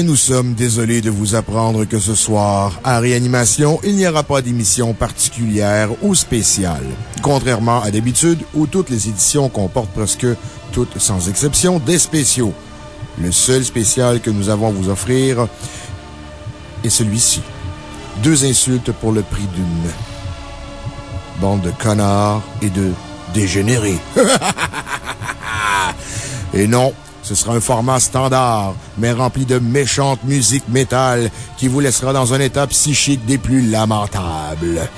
Bien, nous sommes désolés de vous apprendre que ce soir, à Réanimation, il n'y aura pas d'émission particulière ou spéciale. Contrairement à d'habitude, où toutes les éditions comportent presque toutes, sans exception, des spéciaux. Le seul spécial que nous avons à vous offrir est celui-ci. Deux insultes pour le prix d'une. Bande de connards et de dégénérés. et non, ce sera un format standard, mais rempli de méchante musique métal qui vous laissera dans un état psychique des plus lamentables.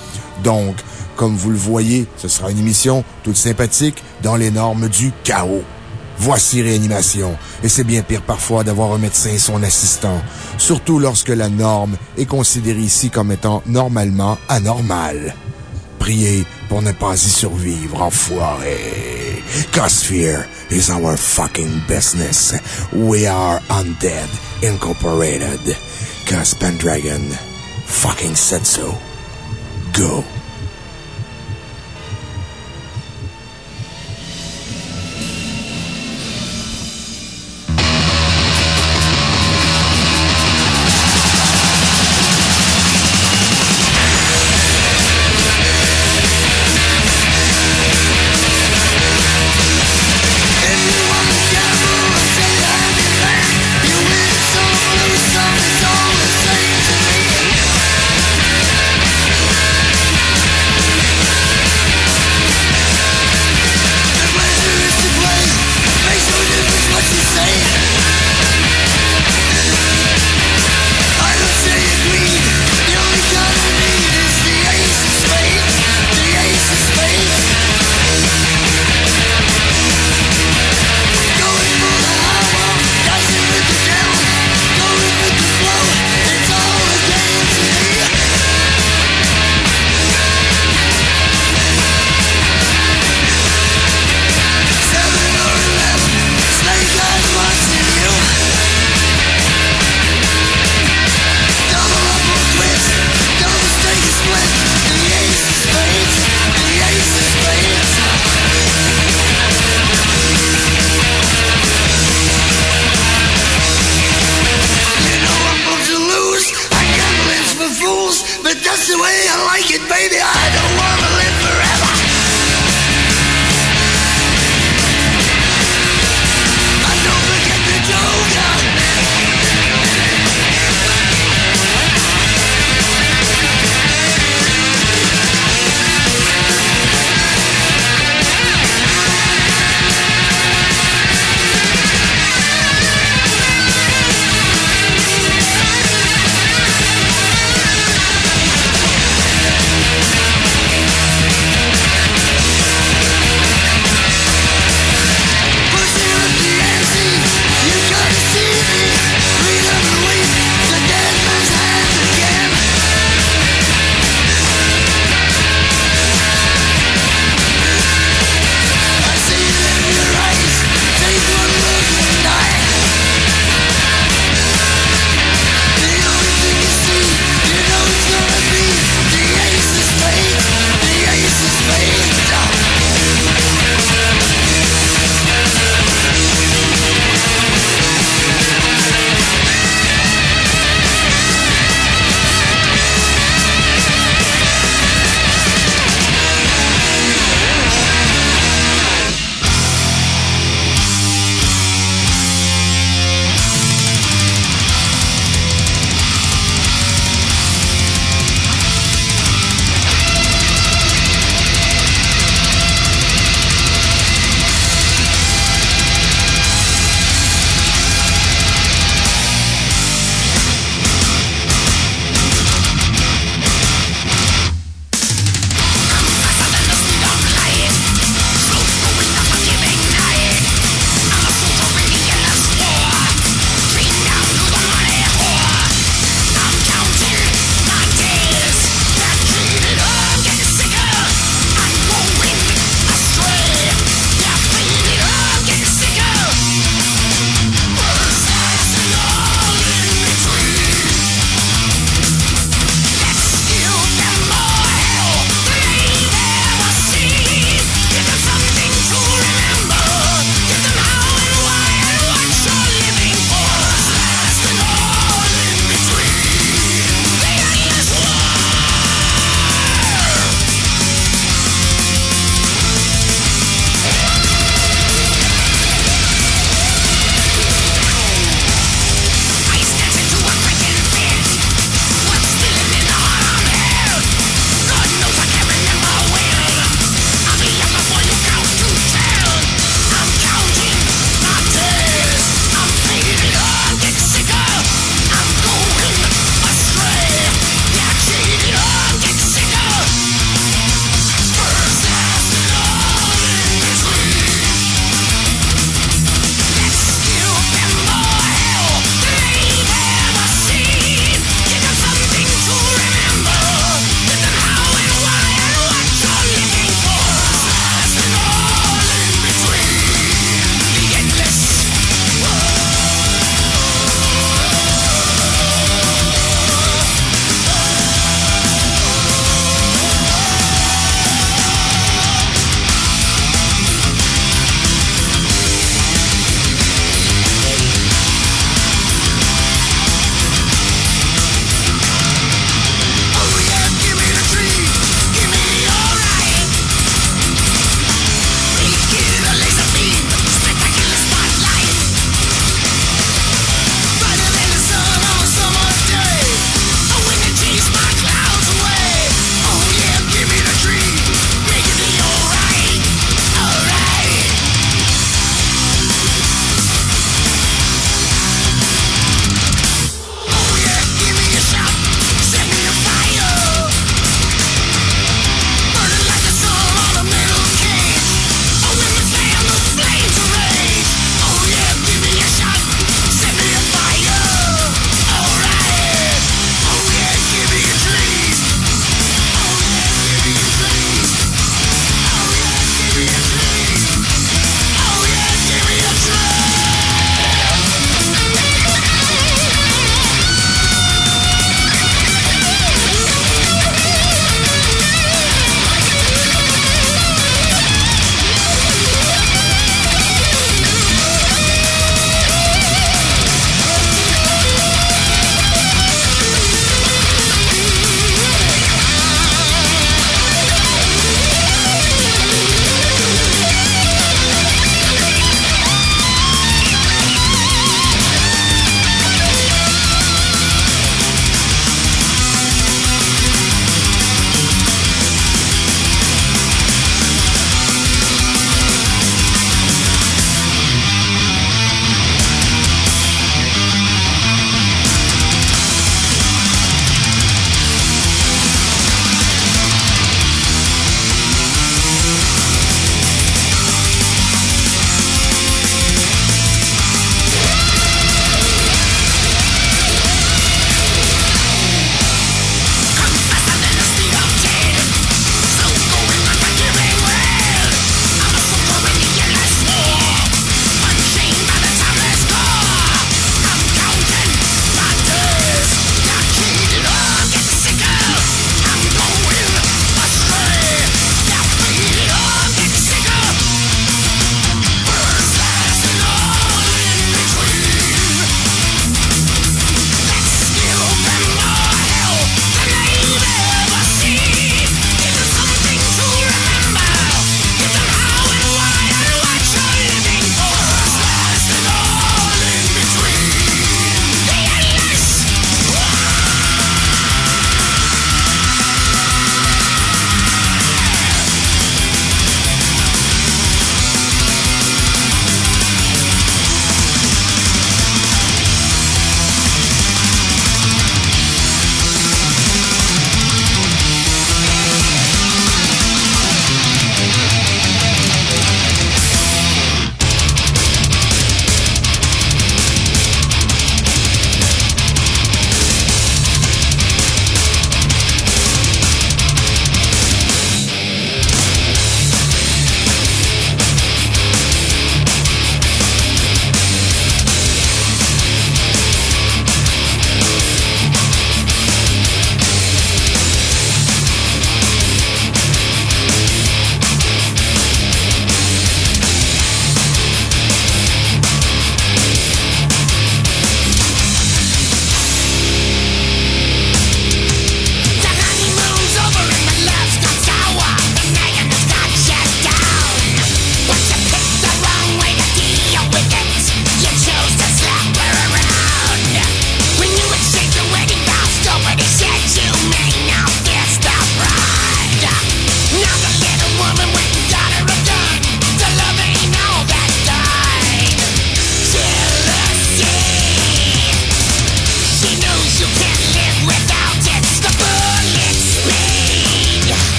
Donc, comme vous le voyez, ce sera une émission toute sympathique dans les normes du chaos. Voici Réanimation. Et c'est bien pire parfois d'avoir un médecin et son assistant. Surtout lorsque la norme est considérée ici comme étant normalement anormale. Priez pour ne pas y survivre, enfoiré. Cause fear is our fucking business. We are Undead Incorporated. Cause Pendragon fucking said so. Go.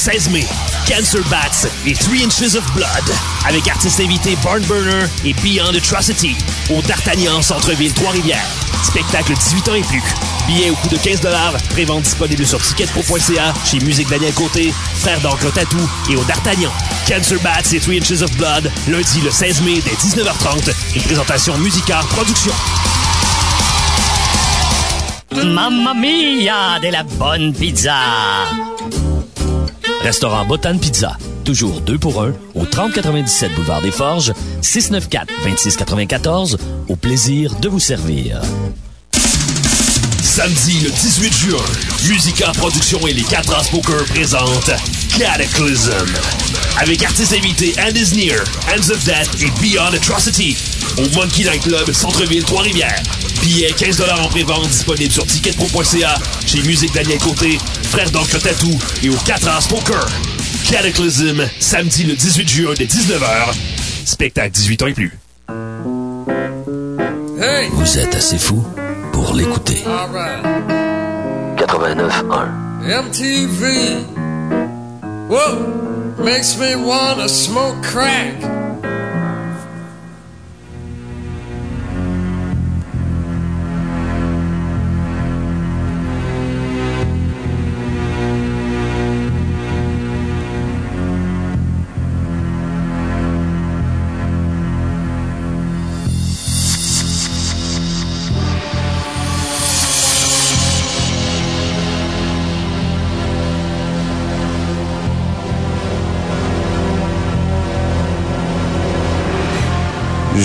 16 mai, Cancer Bats et 3 Inches of Blood, avec artistes invités Barn Burner et Beyond Atrocity, au D'Artagnan Centre-Ville Trois-Rivières. Spectacle 18 ans et plus. Billets au coût de 15 prévente disponible sur ticketpro.ca, chez Musique Daniel Côté, Frère d'encre Tatou et au D'Artagnan. Cancer Bats et 3 Inches of Blood, lundi le 16 mai dès 19h30, une présentation Musicard Production. Mamma mia, de la bonne pizza! Restaurant Botan Pizza. Toujours deux pour un au 3097 Boulevard des Forges, 694-2694. Au plaisir de vous servir. Samedi le 18 juin, Musica Production et les 4 As Poker présentent Cataclysm. Avec artistes invités And Is Near, Hands of Death et Beyond Atrocity. Au Monkey Night Club, Centre-Ville, Trois-Rivières. Billets 15 en pré-vente disponibles sur ticketpro.ca, chez Musique Daniel Côté, Frère d'Encre Tatou et au 4 As Poker. Cataclysm, samedi le 18 juin dès 19h. Spectacle 18 ans et plus. Vous êtes assez fou pour l'écouter. 89.1 MTV. Whoa, makes me wanna smoke crack.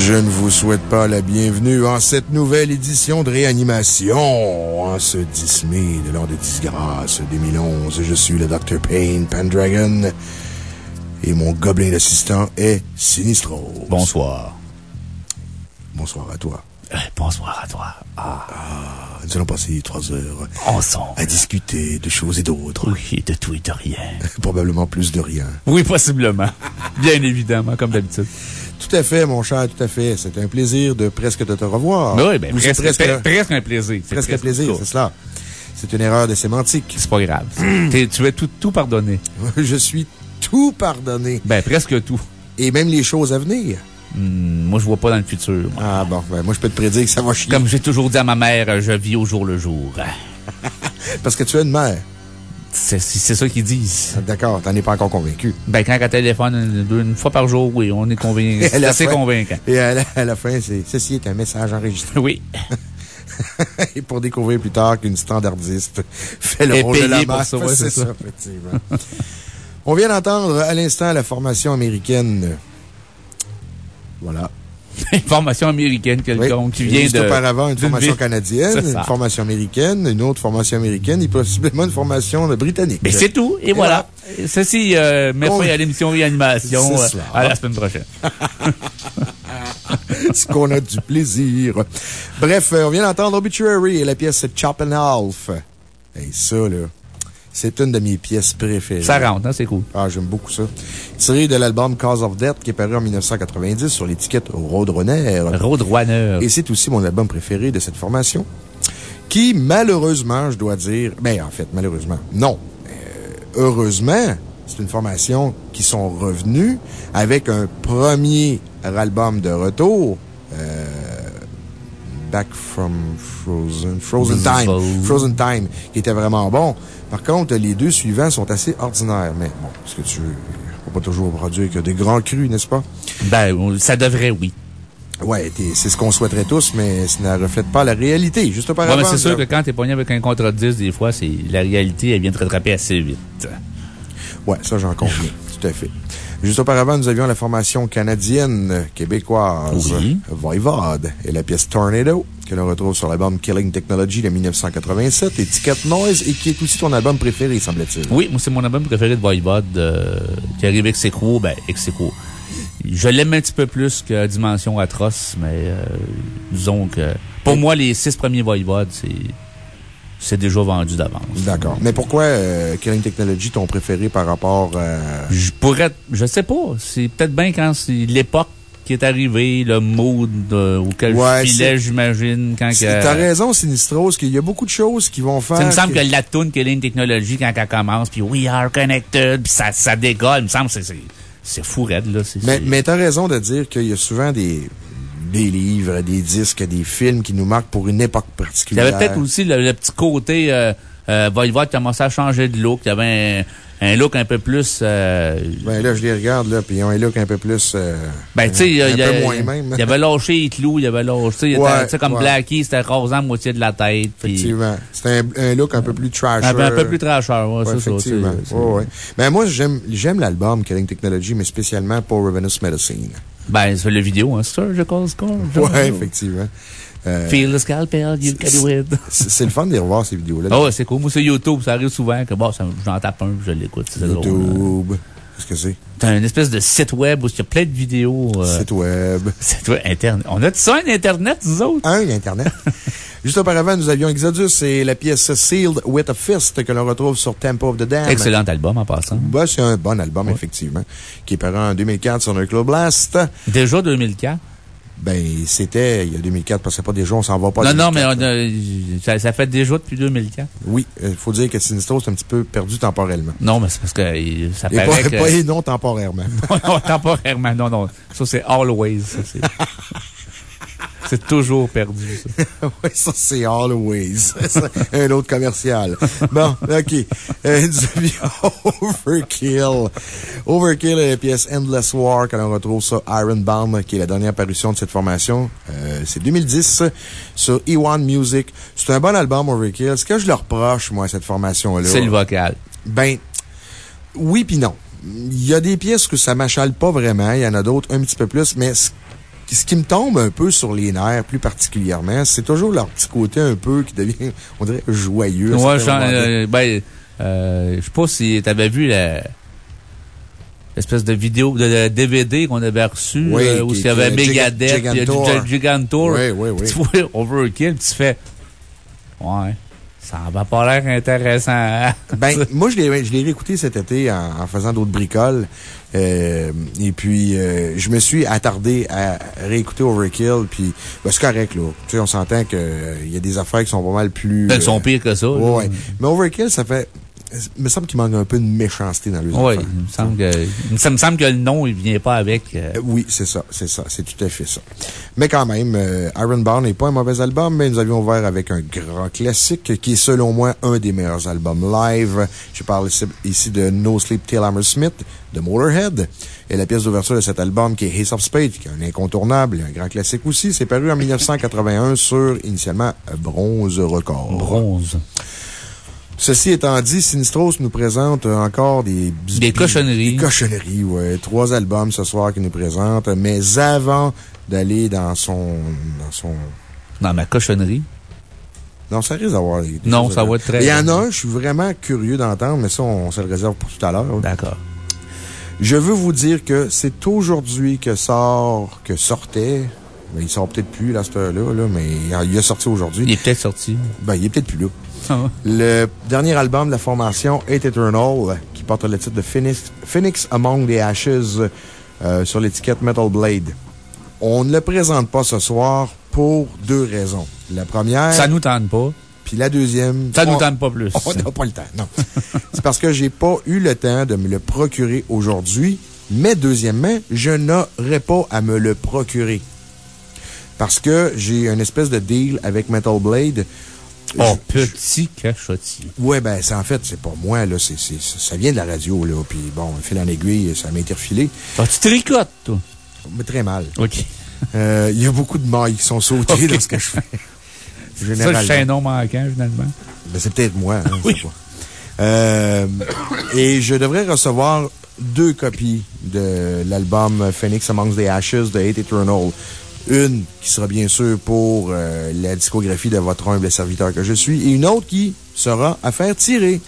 Je ne vous souhaite pas la bienvenue en cette nouvelle édition de réanimation. En ce 10 mai de l'an de disgrâce 2011, je suis le Dr. Payne Pendragon et mon gobelin d'assistant est Sinistro. Bonsoir. Bonsoir à toi. Euh, bonsoir à toi. Ah. ah. nous allons passer trois heures ensemble à discuter de choses et d'autres. Oui, de tout et de rien. Probablement plus de rien. Oui, possiblement. Bien évidemment, comme d'habitude. Tout à fait, mon cher, tout à fait. C'est un plaisir de presque de te revoir. Oui, ben, presque, presque, presque, un plaisir. Presque un plaisir, c'est cela. C'est une erreur de sémantique. C'est pas grave. tu es tout, tout pardonné. Je suis tout pardonné. Ben, presque tout. Et même les choses à venir. Hmm, moi, je vois pas dans le futur. Ah bon, ben, moi, je peux te prédire que ça va chier. Comme j'ai toujours dit à ma mère, je vis au jour le jour. Parce que tu as une mère. C'est ça qu'ils disent. D'accord, t'en es pas encore convaincu. Ben, quand elle téléphone une, fois par jour, oui, on est convaincu. C'est assez convaincant. Et à la, fin, c'est ceci est un message enregistré. Oui. et pour découvrir plus tard qu'une standardiste fait le rôle de la masse. C'est ça, effectivement. on vient d'entendre à l'instant la formation américaine. Voilà. Une formation américaine, quelconque, qui vient juste auparavant, une formation canadienne, une formation américaine, une autre formation américaine et possiblement une formation britannique. Mais c'est tout. Et, voilà. Ceci euh, met fin à l'émission Réanimation euh, à la semaine prochaine. Ce qu'on a du plaisir. Bref, euh, on vient d'entendre Obituary et la pièce Chop and Half. Et ça, là. C'est une de mes pièces préférées. Ça rentre, hein, c'est cool. Ah, j'aime beaucoup ça. Tiré de l'album Cause of Death qui est paru en 1990 sur l'étiquette Roadrunner. Roadrunner. Et c'est aussi mon album préféré de cette formation. Qui, malheureusement, je dois dire, ben, en fait, malheureusement, non. Euh, heureusement, c'est une formation qui sont revenus avec un premier album de retour. Euh, Back from Frozen, Frozen Time, Frozen Time, qui était vraiment bon. Par contre, les deux suivants sont assez ordinaires. Mais bon, est-ce que tu ne pas toujours produire que des grands crus, n'est-ce pas? Ben, ça devrait, oui. Ouais, c'est ce qu'on souhaiterait tous, mais ça ne reflète pas la réalité. Juste auparavant. Ouais, c'est sûr que quand tu es pogné avec un contrat de 10, des fois, la réalité, elle vient te rattraper assez vite. Ouais, ça, j'en conviens. Tout à fait. Juste auparavant, nous avions la formation canadienne, québécoise, oui. Voivode, et la pièce Tornado, que l'on retrouve sur l'album Killing Technology de 1987, et Ticket Noise, et qui est aussi ton album préféré, semble-t-il. Oui, moi, c'est mon album préféré de Voivode, euh, qui arrive avec Sequo, ben, ex Je l'aime un petit peu plus que Dimension Atroce, mais euh, disons que pour moi, les six premiers Voivode, c'est c'est déjà vendu d'avance. D'accord. Mais pourquoi euh, Killing Technology ton préféré par rapport à... Je pourrais. Je sais pas. C'est peut-être bien quand c'est l'époque qui est arrivé, le mood euh, auquel Ouais, je filais, j'imagine, quand que... T'as raison, Sinistros, qu'il y a beaucoup de choses qui vont faire. Ça me semble que- que la toune une technologie quand elle commence, puis We are connected, puis ça, ça décolle, il me semble que c'est- fou raide, là. Mais, mais t'as raison de dire qu'il y a souvent des, des livres, des disques, des films qui nous marquent pour une époque Il y particulière. avait peut-être aussi le, le petit côté, euh, euh, Voivode commençait à changer de look. Il y avait un, un look un peu plus, euh, Ben là, je les regarde, là, puis ils ont un look un peu plus. euh, ben, tu sais, il y y avait lâché clous, il y avait lâché, tu sais, Ouais, comme ouais. Blackie, c'était rasant à moitié de la tête. Effectivement. C'était un, un look un peu plus trasher. Un, peu- un peu plus trasheur, ouais, Ouais, c'est ça. Ben, moi, j'aime, j'aime l'album Killing Technology, mais spécialement pour Ravenous Medicine. Ben, c'est le vidéo, hein, Surgical Score. Ouais, effectivement. Euh, Feel the scalpel, you can do it. c'est le fun de les revoir, ces vidéos-là. Ah ouais, c'est cool. Moi, c'est YouTube. Ça arrive souvent que, bon, j'en tape un, je l'écoute. Drôle. Qu'est-ce que c'est? T'as une espèce de site web où il y a plein de vidéos. euh, Site web. Site web, Internet. On a tout ça, un Internet, nous autres? Un, Internet. Juste auparavant, nous avions Exodus et la pièce Sealed with a Fist que l'on retrouve sur Tempo of the Dam. Excellent album en passant. Ben, c'est un bon album, effectivement, qui est paru en 2004 sur Nuclear Blast. Déjà 2004. Ben, c'était il y a 2004, parce que c'est pas déjà, on s'en va pas. non, non, 2004, mais on a- ça, ça fait déjà depuis 2004. Oui, il faut dire que Sinistro, c'est un petit peu perdu temporellement. Non, mais c'est parce que euh, ça Et paraît pas, que... pas et non temporairement. non, temporairement, non, non. Ça, c'est always. ça, c'est- toujours perdu, ça. oui, ça, c'est Always. Un autre commercial. Bon, OK. Euh, Overkill. Overkill est la pièce Endless War que l'on retrouve sur Ironbound, qui est la dernière parution de cette formation. Euh, c'est 2010 sur E1 Music. C'est un bon album, Overkill. Ce que je leur reproche, moi, à cette formation-là? C'est le vocal. Ben, oui puis non. Il y a des pièces que ça m'achale pas vraiment. Il y en a d'autres un petit peu plus, mais ce, ce qui me tombe un peu sur les nerfs, plus particulièrement, c'est toujours leur petit côté un peu qui devient, on dirait, joyeux. Ouais, donnés. euh, ben, euh, je sais pas si t'avais vu la, l'espèce de vidéo, de, de DVD qu'on avait reçu, Oui, euh, où il y avait Megadeth, Gigantor. Gig- Gigantor. Oui, oui, oui. Tu vois Overkill, tu fais, ouais, ça va pas l'air intéressant. hein? Ben, moi, je l'ai je l'ai réécouté cet été en, en faisant d'autres bricoles. Euh, et puis, euh, je me suis attardé à réécouter Overkill. Puis, ben, c'est correct, là. Tu sais, on s'entend qu'il y a des affaires qui sont pas mal plus. Ils sont euh, pires que ça. ouais. Mais Overkill, ça fait. Il me semble qu'il manque un peu de méchanceté dans le Oui, il me semble que, ça me semble que le nom, il vient pas avec. euh, Euh, Oui, c'est ça, c'est ça, c'est tout à fait ça. Mais quand même, euh, Ironbound n'est pas un mauvais album, mais nous avions ouvert avec un grand classique qui est selon moi un des meilleurs albums live. Je parle ici, de No Sleep Till Hammersmith de Motorhead. Et la pièce d'ouverture de cet album qui est Ace of Spades, qui est un incontournable, un grand classique aussi. C'est paru en 1981 sur, initialement, Bronze Record. bronze. Ceci étant dit, Sinistros nous présente euh, encore des... Des cochonneries. Des cochonneries, ouais. Trois albums ce soir qu'il nous présente. Mais avant d'aller dans son... Dans son... Dans ma cochonnerie. Non, ça risque d'avoir... Non, ça va être très- Il y en a un, je suis vraiment curieux d'entendre, mais ça, on, se le réserve pour tout à l'heure. D'accord. Je veux vous dire que c'est aujourd'hui que sort, que sortait... Ben, il sort peut-être plus, là, cette heure-là, là, mais il a sorti aujourd'hui. Il est peut-être sorti. Ben, il est peut-être plus là. Le dernier album de la formation Hate Eternal, qui porte le titre de Phoenix, Phoenix Among the Ashes euh, sur l'étiquette Metal Blade. On ne le présente pas ce soir pour deux raisons. La première. Ça nous tente pas. Puis la deuxième. Ça nous tente pas plus. On n'a pas le temps, non. C'est parce que j'ai pas eu le temps de me le procurer aujourd'hui. Mais deuxièmement, je n'aurais pas à me le procurer. Parce que j'ai une espèce de deal avec Metal Blade. Oh, je- petit cachotier. Ouais, ben, c'est en fait, c'est pas moi, là. ça vient de la radio, là. Puis bon, fil en aiguille, ça m'a été refilé. Ah, tu tricotes, toi? Mais très mal. OK. Euh, Il y a beaucoup de mailles qui sont sautées dans ce que je fais. Ça, le chaînon manquant, finalement. Ben, c'est peut-être moi, hein, Oui. pas. Euh, et je devrais recevoir deux copies de l'album Phoenix Amongst the Ashes de Hate Eternal. Une qui sera bien sûr pour euh, la discographie de votre humble serviteur que je suis, et une autre qui sera à faire tirer.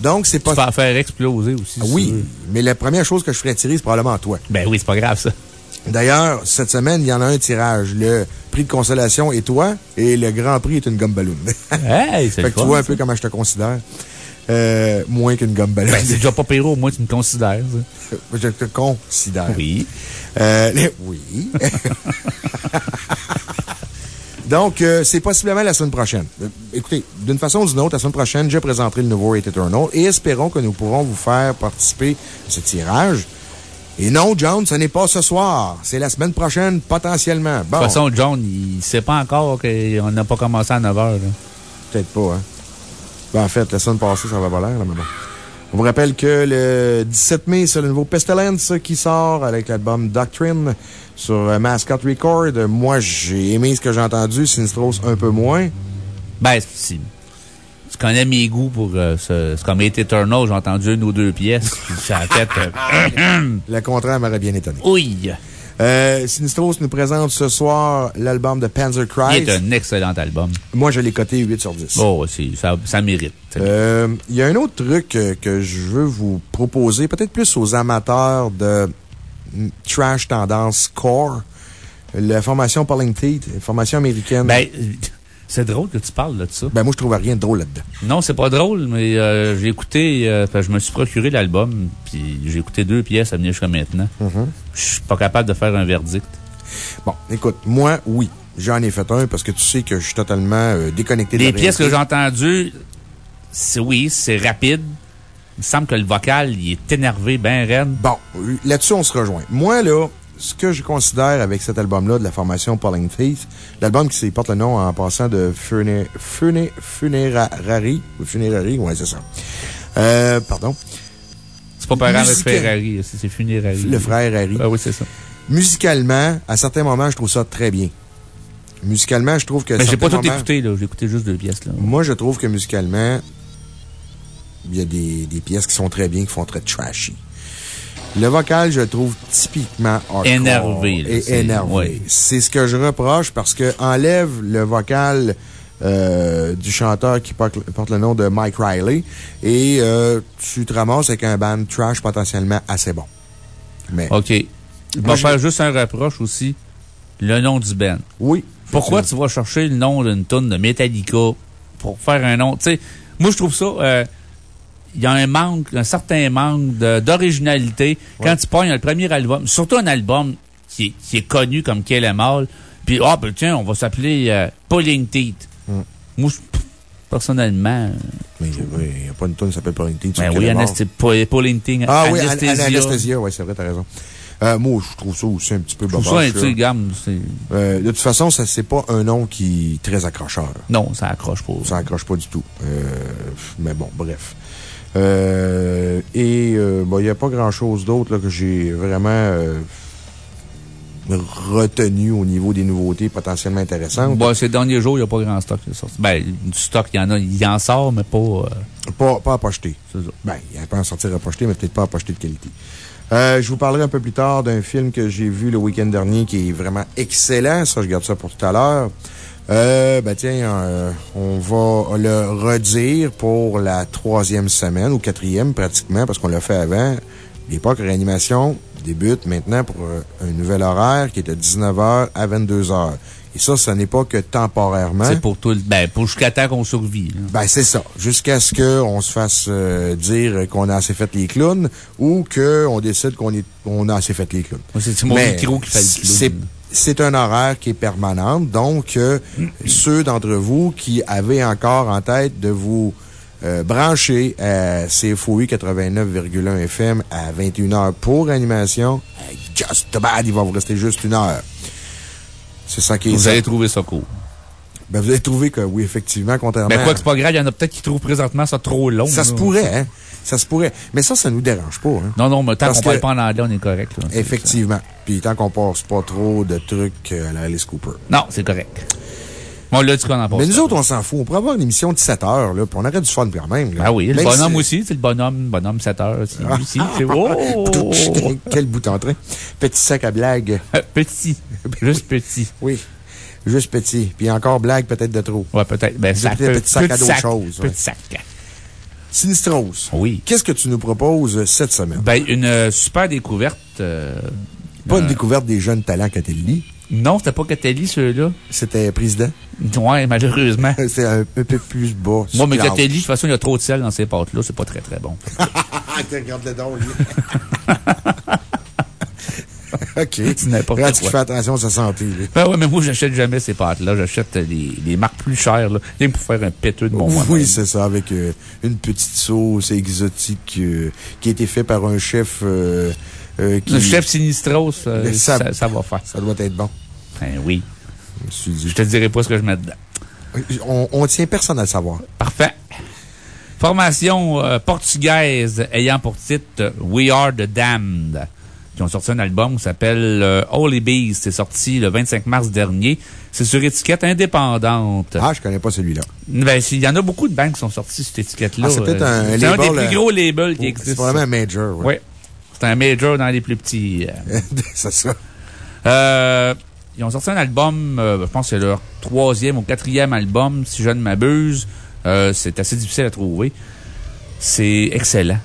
Donc, c'est Tu pas. peux en faire exploser aussi. Ah si oui, tu mais la première chose que je ferais tirer, c'est probablement toi. Ben oui, c'est pas grave, ça. D'ailleurs, cette semaine, il y en a un tirage. Le prix de consolation est toi et le grand prix est une gomme ballon. Hey, c'est Fait que tu vois un peu comment je te considère. Euh, moins qu'une gomme ballon. Ben, c'est déjà pas pire, au moins tu me considères. ça. Je te considère. Oui. Euh, les- oui. Donc, euh, c'est possiblement la semaine prochaine. Euh, écoutez, d'une façon ou d'une autre, la semaine prochaine, je présenterai le nouveau Hate Eternal et espérons que nous pourrons vous faire participer à ce tirage. Et non, John, ce n'est pas ce soir. C'est la semaine prochaine, potentiellement. Bon. De toute façon, John, il sait pas encore qu'on n'a pas commencé à 9 h. Peut-être pas, hein. Ben, en fait, la semaine passée, ça va pas l'air, là, mais bon. On vous rappelle que le 17 mai, c'est le nouveau Pestilence qui sort avec l'album Doctrine sur euh, Mascot Record. Moi, j'ai aimé ce que j'ai entendu, Sinistros un peu moins. Ben, si. Tu connais mes goûts pour euh, ce. C'est comme Eternal, j'ai entendu une ou deux pièces, puis ça a fait. euh, Le contraire m'aurait bien étonné. oui! Euh, Sinistros nous présente ce soir l'album de Panzer Christ. est un excellent album. Moi, je l'ai coté 8 sur 10. Oh, c'est- ça, ça mérite. Euh, Il y a un autre truc euh, que je veux vous proposer, peut-être plus aux amateurs de trash tendance core. La formation Pulling Teeth, formation américaine. Ben, c'est drôle que tu parles là, de ça. Ben, moi, je trouve rien de drôle là-dedans. Non, c'est pas drôle, mais euh, j'ai écouté, euh, je me suis procuré l'album, puis j'ai écouté deux pièces à venir jusqu'à maintenant. Mm-hmm. Je suis pas capable de faire un verdict. Bon, écoute, moi, oui, j'en ai fait un parce que tu sais que je suis totalement euh, déconnecté de Les pièces que j'ai entendues, c'est oui, c'est rapide. Il me semble que le vocal, il est énervé, ben raide. Bon, là-dessus, on se rejoint. Moi, là, ce que je considère avec cet album-là de la formation Pulling Teeth, l'album qui porte le nom en passant de Funerari, ou Funerari, ouais, c'est ça. Euh, pardon. C'est pas pareil avec Ferrari, c'est Funerari. Le frère Harry. Ah oui, c'est ça. Musicalement, à certains moments, je trouve ça très bien. Musicalement, je trouve que. Mais j'ai pas tout moments- écouté, là. J'ai écouté juste deux pièces, là. Moi, je trouve que musicalement, il y a des, des pièces qui sont très bien, qui font très trashy. Le vocal, je le trouve typiquement hardcore. Énervé, là, Et c'est- énervé. ouais. C'est ce que je reproche parce que enlève le vocal euh, du chanteur qui porte, porte le nom de Mike Riley et euh, tu te ramasses avec un band trash potentiellement assez bon. Mais. OK. Vais je- faire juste un reproche aussi. Le nom du band. Oui. Pourquoi tu vas chercher le nom d'une tonne de Metallica pour faire un nom? Tu sais, moi, je trouve ça, euh, il y a un manque, un certain manque d'originalité. Quand tu pognes le premier album, surtout un album qui est, qui est connu comme Kill Em All, puis, ah, ben, tiens, on va s'appeler euh, Pulling Teeth. Moi, je- pff, personnellement, Mais oui, il n'y a pas une tonne qui s'appelle Pulling Teeth. ben oui, Pu- Pulling Teeth. Ah oui, oui, c'est vrai, t'as raison. Euh, moi, je trouve ça aussi un petit peu Je trouve ça, gamme, c'est- Euh, de toute façon, ça, c'est pas un nom qui est très accrocheur. non, ça accroche pas. Ça accroche pas du tout. Euh, mais bon, bref. Euh, et, euh, bon, il n'y a pas grand chose d'autre, là, que j'ai vraiment, euh, retenu au niveau des nouveautés potentiellement intéressantes. Bon, ces derniers jours, il n'y a pas grand stock qui est sorti. Ben, du stock, il y en a, il en sort, mais pas, euh, Pas, pas à pocheter. c'est ça. Ben, il y a pas à sortir à pocheter, mais peut-être pas à pocheter de qualité. Euh, je vous parlerai un peu plus tard d'un film que j'ai vu le week-end dernier qui est vraiment excellent. Ça, je garde ça pour tout à l'heure. Euh, ben tiens, euh, on va le redire pour la troisième semaine, ou quatrième pratiquement, parce qu'on l'a fait avant. L'époque réanimation débute maintenant pour euh, un nouvel horaire qui est de 19h à 22h. Et ça, ce n'est pas que temporairement. C'est pour tout le, ben, pour jusqu'à temps qu'on survit, là. Ben, c'est ça. Jusqu'à ce qu'on se fasse euh, dire qu'on a assez fait les clowns ou qu'on décide qu'on est, on a assez fait les clowns. C'est mon micro qui fait le clown? C'est un horaire qui est permanent. Donc, euh, ceux d'entre vous qui avaient encore en tête de vous euh, brancher à CFOI 89,1 FM à 21h pour animation, just bad, il va vous rester juste une heure. C'est ça qui est Vous allez trouver ça cool. Ben, vous avez trouvé que oui, effectivement, contrairement Ben, à- quoi que c'est pas grave, il y en a peut-être qui trouvent présentement ça trop long. Ça se pourrait, hein? Ça se pourrait. Mais ça, ça nous dérange pas, hein? Non, non, mais tant qu'on parle pas en anglais, on est correct, là. Effectivement. Puis tant qu'on passe pas trop de trucs euh, à la Alice Cooper. Non, c'est correct. Bon, là, tu en. Mais nous autres, on s'en fout. On pourrait avoir une émission de 7 heures, là, puis on aurait du fun quand même. là. Ah oui, le bonhomme si- aussi, c'est le bonhomme, bonhomme 7 heures. C'est lui aussi. C'est oh! Quel- bout en train. Petit sac à blague. Petit. Juste petit. Oui. Juste petit. Puis encore blague peut-être de trop. Ouais, peut-être. Ben, sac, Petit- petit sac à d'autres choses, ouais. Petit sac. Sinistros. Oui. Qu'est-ce que tu nous proposes cette semaine? Ben, une euh, super découverte. euh, Pas une euh, découverte des jeunes talents Catelli. Non, c'était pas Catelli, ceux-là. C'était président. Ouais, malheureusement. C'est un, un peu plus bas. Moi, mais dit, de toute façon, il y a trop de sel dans ces pâtes-là. C'est pas très, très bon. Ah, regarde le don, lui. OK. C'est n'importe Regarde, quoi. tu fais attention à sa santé. Ben ouais, mais moi, j'achète jamais ces pâtes-là. J'achète les, les marques plus chères, là. Rien pour faire un péteux de mon Oui, c'est ça, avec euh, une petite sauce exotique euh, qui a été fait par un chef euh, euh, qui... Le chef Sinistros, ça- ça, ça va faire. Ça doit être bon. Ben oui. Je dit. Te dirai pas ce que je mets dedans. On, on tient personne à le savoir. Parfait. Formation euh, portugaise ayant pour titre We Are the Damned, qui ont sorti un album qui s'appelle euh, Holy Beast. C'est sorti le 25 mars dernier. C'est sur étiquette indépendante. Ah, je connais pas celui-là. Ben, il y en a beaucoup de bandes qui sont sortis cette étiquette-là. Ah, c'est peut-être un Euh, C'est un des label, plus euh, gros labels qui C'est existent. vraiment un major, Oui. ouais. C'est un major dans les plus petits. euh. c'est ça. Euh, ils ont sorti un album, euh, je pense que c'est leur troisième ou quatrième album, si je ne m'abuse. Euh, c'est assez difficile à trouver. C'est excellent.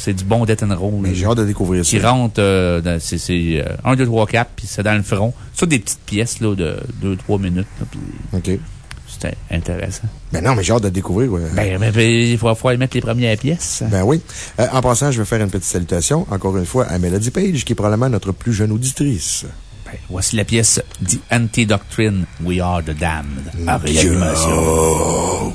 C'est du bon death and roll. Mais j'ai hâte de découvrir Qui ça. rentre, euh, dans- c'est, c'est, euh, 1, 2, 3, 4, puis c'est dans le front. C'est des petites pièces, là, de 2-3 minutes, là, puis OK. c'était intéressant. Ben non, mais j'ai hâte de découvrir. ouais. Ben, ben, ben, il faut, faut aller mettre les premières pièces. Ben oui. Euh, en passant, je vais faire une petite salutation, encore une fois, à Melody Page, qui est probablement notre plus jeune auditrice. Ben, voici la pièce The Anti-Doctrine, We Are the Damned, réanimation.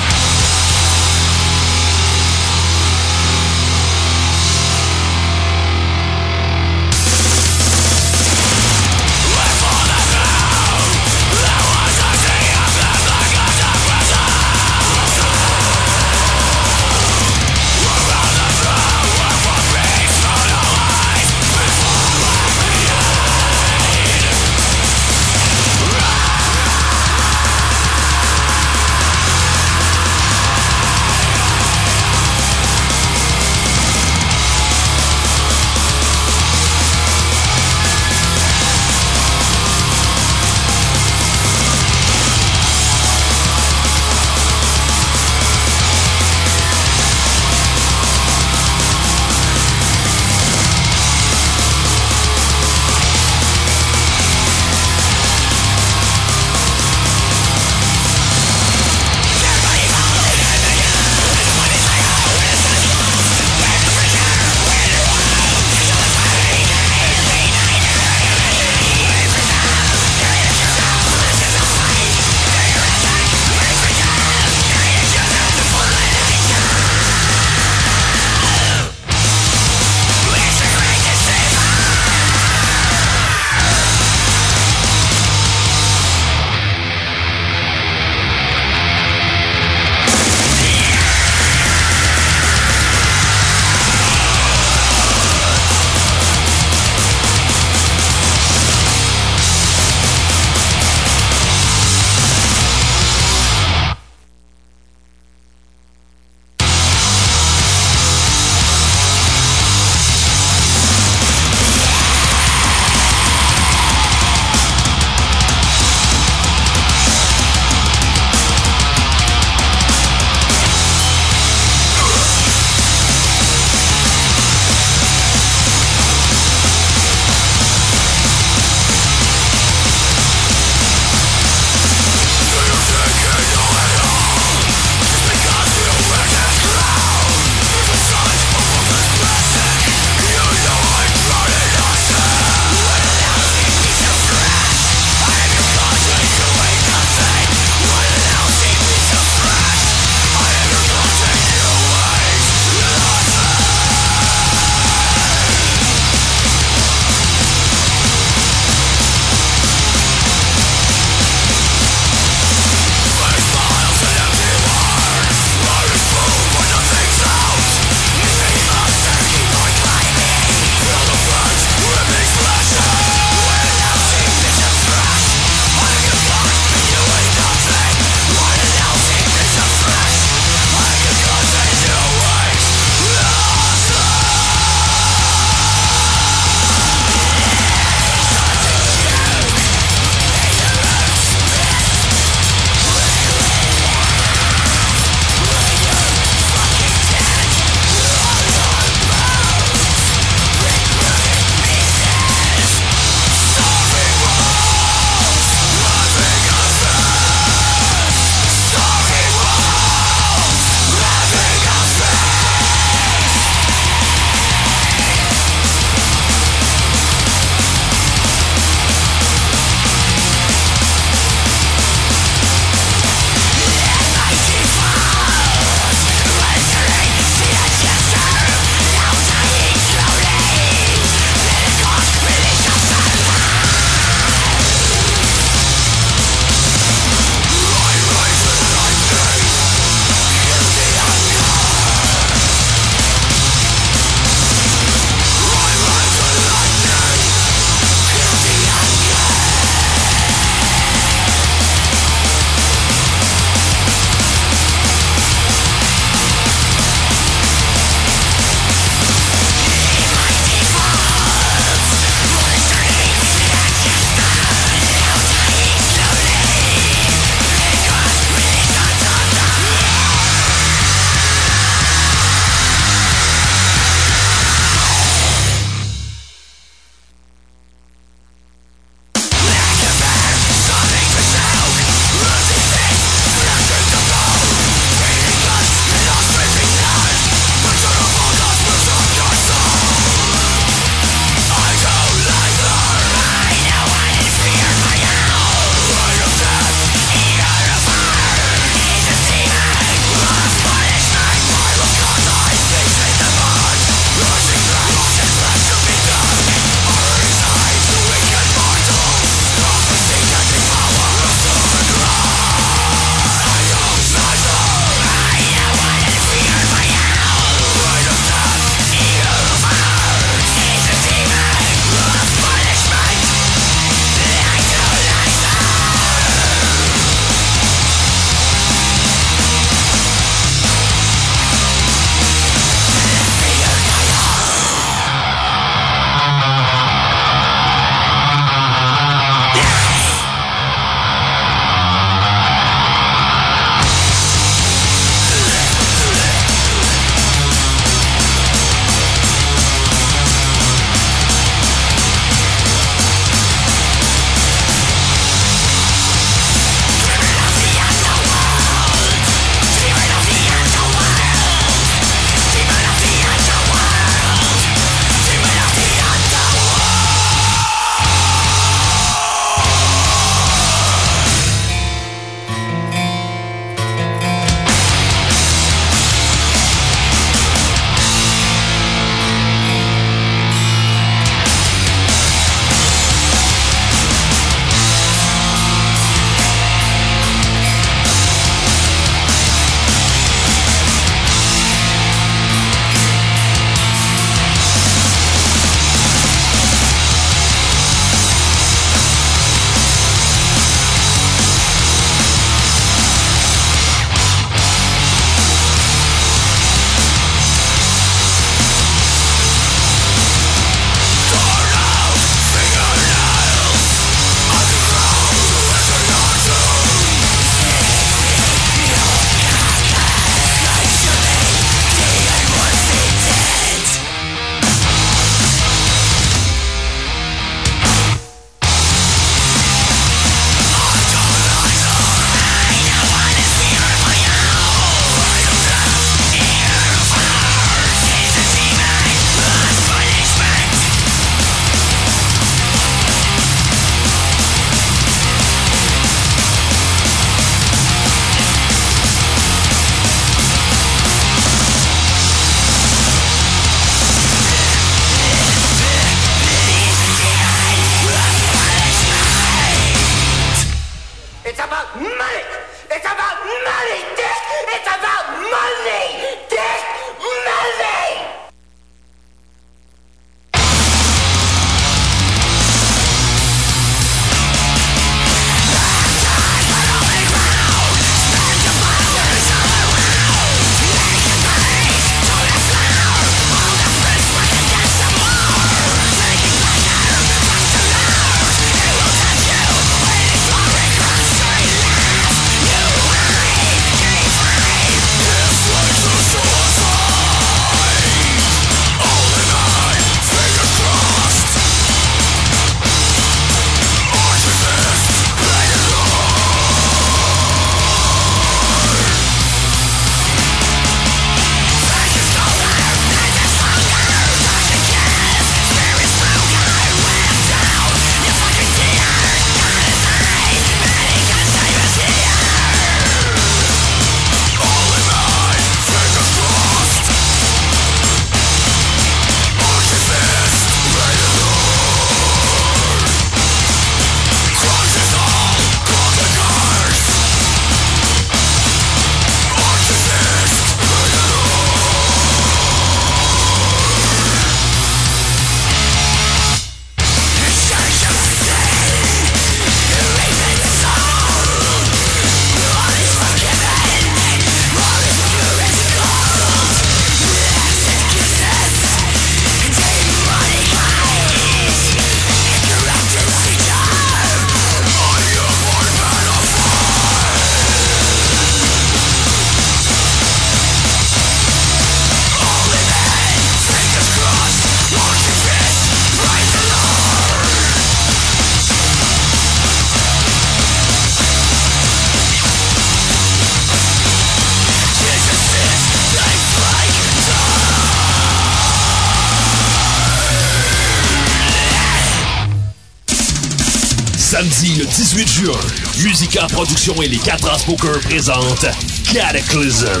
18 juin, Musica Production et les 4 As Poker présentent Cataclysm.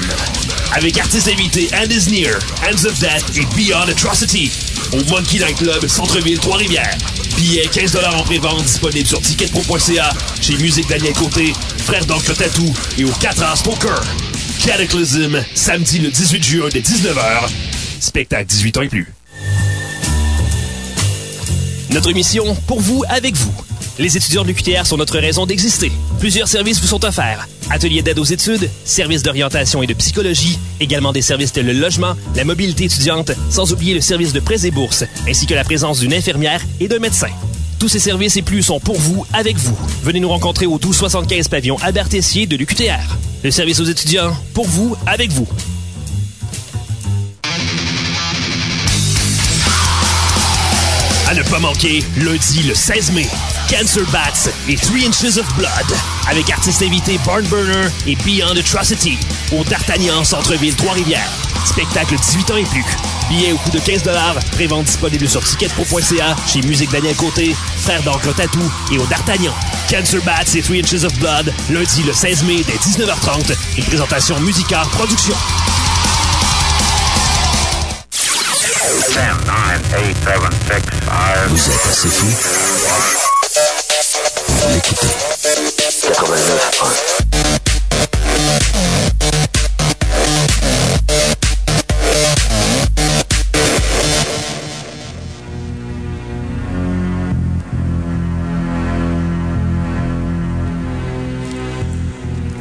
Avec artistes invités And Is Near, Hands of Death et Beyond Atrocity. Au Monkey Night Club, Centre-Ville, Trois-Rivières. Billets 15 en pré-vente disponibles sur ticketpro.ca, chez Musique Daniel Côté, Frère d'Oncle Tatou et au 4 As Poker. Cataclysm, samedi le 18 juin dès 19h. Spectacle 18 ans et plus. Notre émission, pour vous, avec vous. Les étudiants de l'UQTR sont notre raison d'exister. Plusieurs services vous sont offerts. Ateliers d'aide aux études, services d'orientation et de psychologie, également des services tels le logement, la mobilité étudiante, sans oublier le service de prêts et bourses, ainsi que la présence d'une infirmière et d'un médecin. Tous ces services et plus sont pour vous, avec vous. Venez nous rencontrer au 1275 pavillon Albert Tessier de l'UQTR. Le service aux étudiants, pour vous, avec vous. À ne pas manquer, lundi le 16 mai, Cancer Bats et 3 Inches of Blood, avec artistes invités Barn Burner et Beyond Atrocity, au D'Artagnan Centre-Ville Trois-Rivières. Spectacle 18 ans et plus. Billets au coût de 15 prévente disponible sur ticketpro.ca, chez Musique Daniel Côté, Frère d'Encre Tatou et au D'Artagnan. Cancer Bats et 3 Inches of Blood, lundi le 16 mai dès 19h30, une présentation Musica Production. 10, 9, 8, 7, 6, 5. Vous êtes assez fou L'écoutez. 89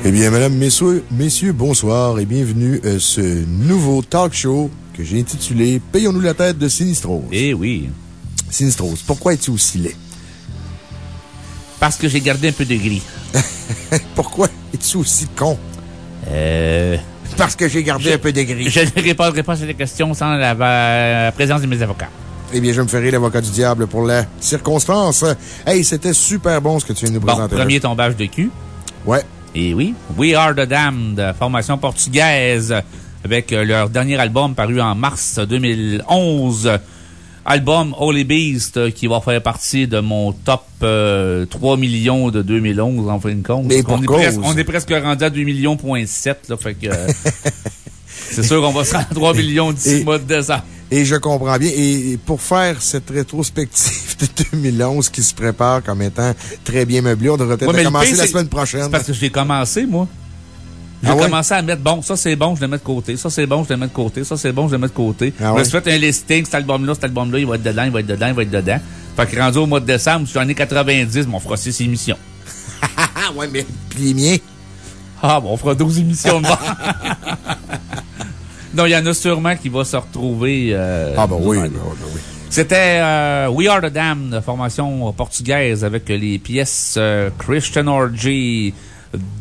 Eh bien, mesdames, messieurs, messieurs, bonsoir et bienvenue à ce nouveau talk show que j'ai intitulé Payons-nous la tête de Sinistros. Eh oui. Sinistros, pourquoi es-tu aussi laid? Parce que j'ai gardé un peu de gris. Pourquoi es-tu aussi con? Euh. Parce que j'ai gardé un peu de gris. Je ne répondrai pas à cette question sans la, la présence de mes avocats. Eh bien, je me ferai l'avocat du diable pour la circonstance. Hey, c'était super bon ce que tu viens de nous Bon, présenter. premier tombage de cul. Ouais. Et oui, We Are the Damned, formation portugaise, avec euh, leur dernier album paru en mars 2011. Album Holy Beast, euh, qui va faire partie de mon top euh, 3 millions de 2011, en fin de compte. Mais on, est presque, on est presque rendu à 2 millions, point 7, là, fait que... euh, C'est sûr qu'on va se rendre à 3 millions d'ici le mois de décembre. Et je comprends bien. Et pour faire cette rétrospective de 2011 qui se prépare comme étant très bien meublée, on devrait peut-être Ouais, commencer la semaine prochaine. Parce que je l'ai commencé, moi. J'ai Ah ouais? commencé à mettre, bon, ça c'est bon, je le mets de côté. Ça c'est bon, je le mets de côté. Ça c'est bon, je le mets de côté. Ah je me fait un listing, cet album-là, cet album-là, il va être dedans, il va être dedans, il va être dedans. Fait que rendu au mois de décembre, je suis en ai 90, mais on fera 6 émissions. Ah ouais, mais puis les miens. Ah, bon, on fera 12 émissions de. Non, il y en a sûrement qui vont se retrouver. euh, Ah ben oui, ben oui, ben oui. C'était euh, We Are the Damned, formation portugaise avec les pièces euh, Christian Orgy,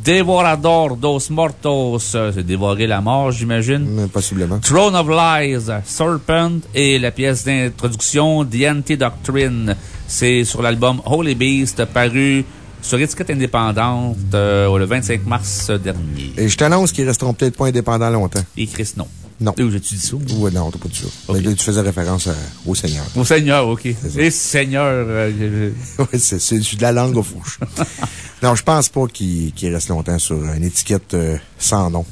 Devorador dos Mortos, c'est dévorer la mort, j'imagine. Possiblement. Throne of Lies, Serpent et la pièce d'introduction The Anti-Doctrine. C'est sur l'album Holy Beast paru sur étiquette indépendante euh, le 25 mars dernier. Et je t'annonce qu'ils resteront peut-être pas indépendants longtemps. Et Chris, non. Non. Où j'ai-tu dit ça? Ouais, non, t'as pas dit ça. Mais tu faisais référence à- au Seigneur. Au Seigneur, OK. Et Seigneur, euh, Oui, c'est c'est de la langue aux fourches. non, je pense pas qu'ils restent longtemps sur une étiquette euh, sans nom.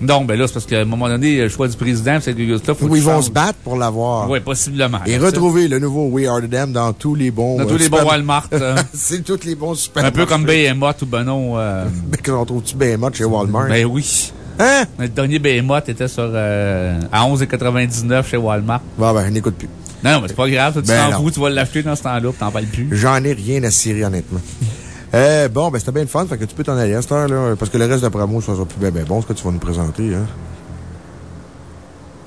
Non, ben là, c'est parce qu'à un moment donné, le choix du président, c'est que Où que ils vont se battre pour l'avoir. Oui, possiblement. Et retrouver le nouveau We Are the Dam dans tous les bons. Dans euh, tous les bons Walmart. euh, c'est tous les bons super. un peu comme Behemoth ou Benon. Euh, Mais qu'on trouve-tu Behemoth chez Walmart? ben oui. Hein? Le dernier Behemoth était sur, euh, à 11,99 chez Walmart. Bon, ben, je n'écoute plus. Non, non, mais c'est pas grave. ça, Tu Ben t'en fous, tu vas l'acheter dans ce temps-là, puis t'en parles plus. J'en ai rien à cirer, honnêtement. Euh, bon, ben, c'était bien le fun, fait que tu peux t'en aller à cette heure, là, parce que le reste de la promo, ça sera plus ben, ben bon, ce que tu vas nous présenter, hein.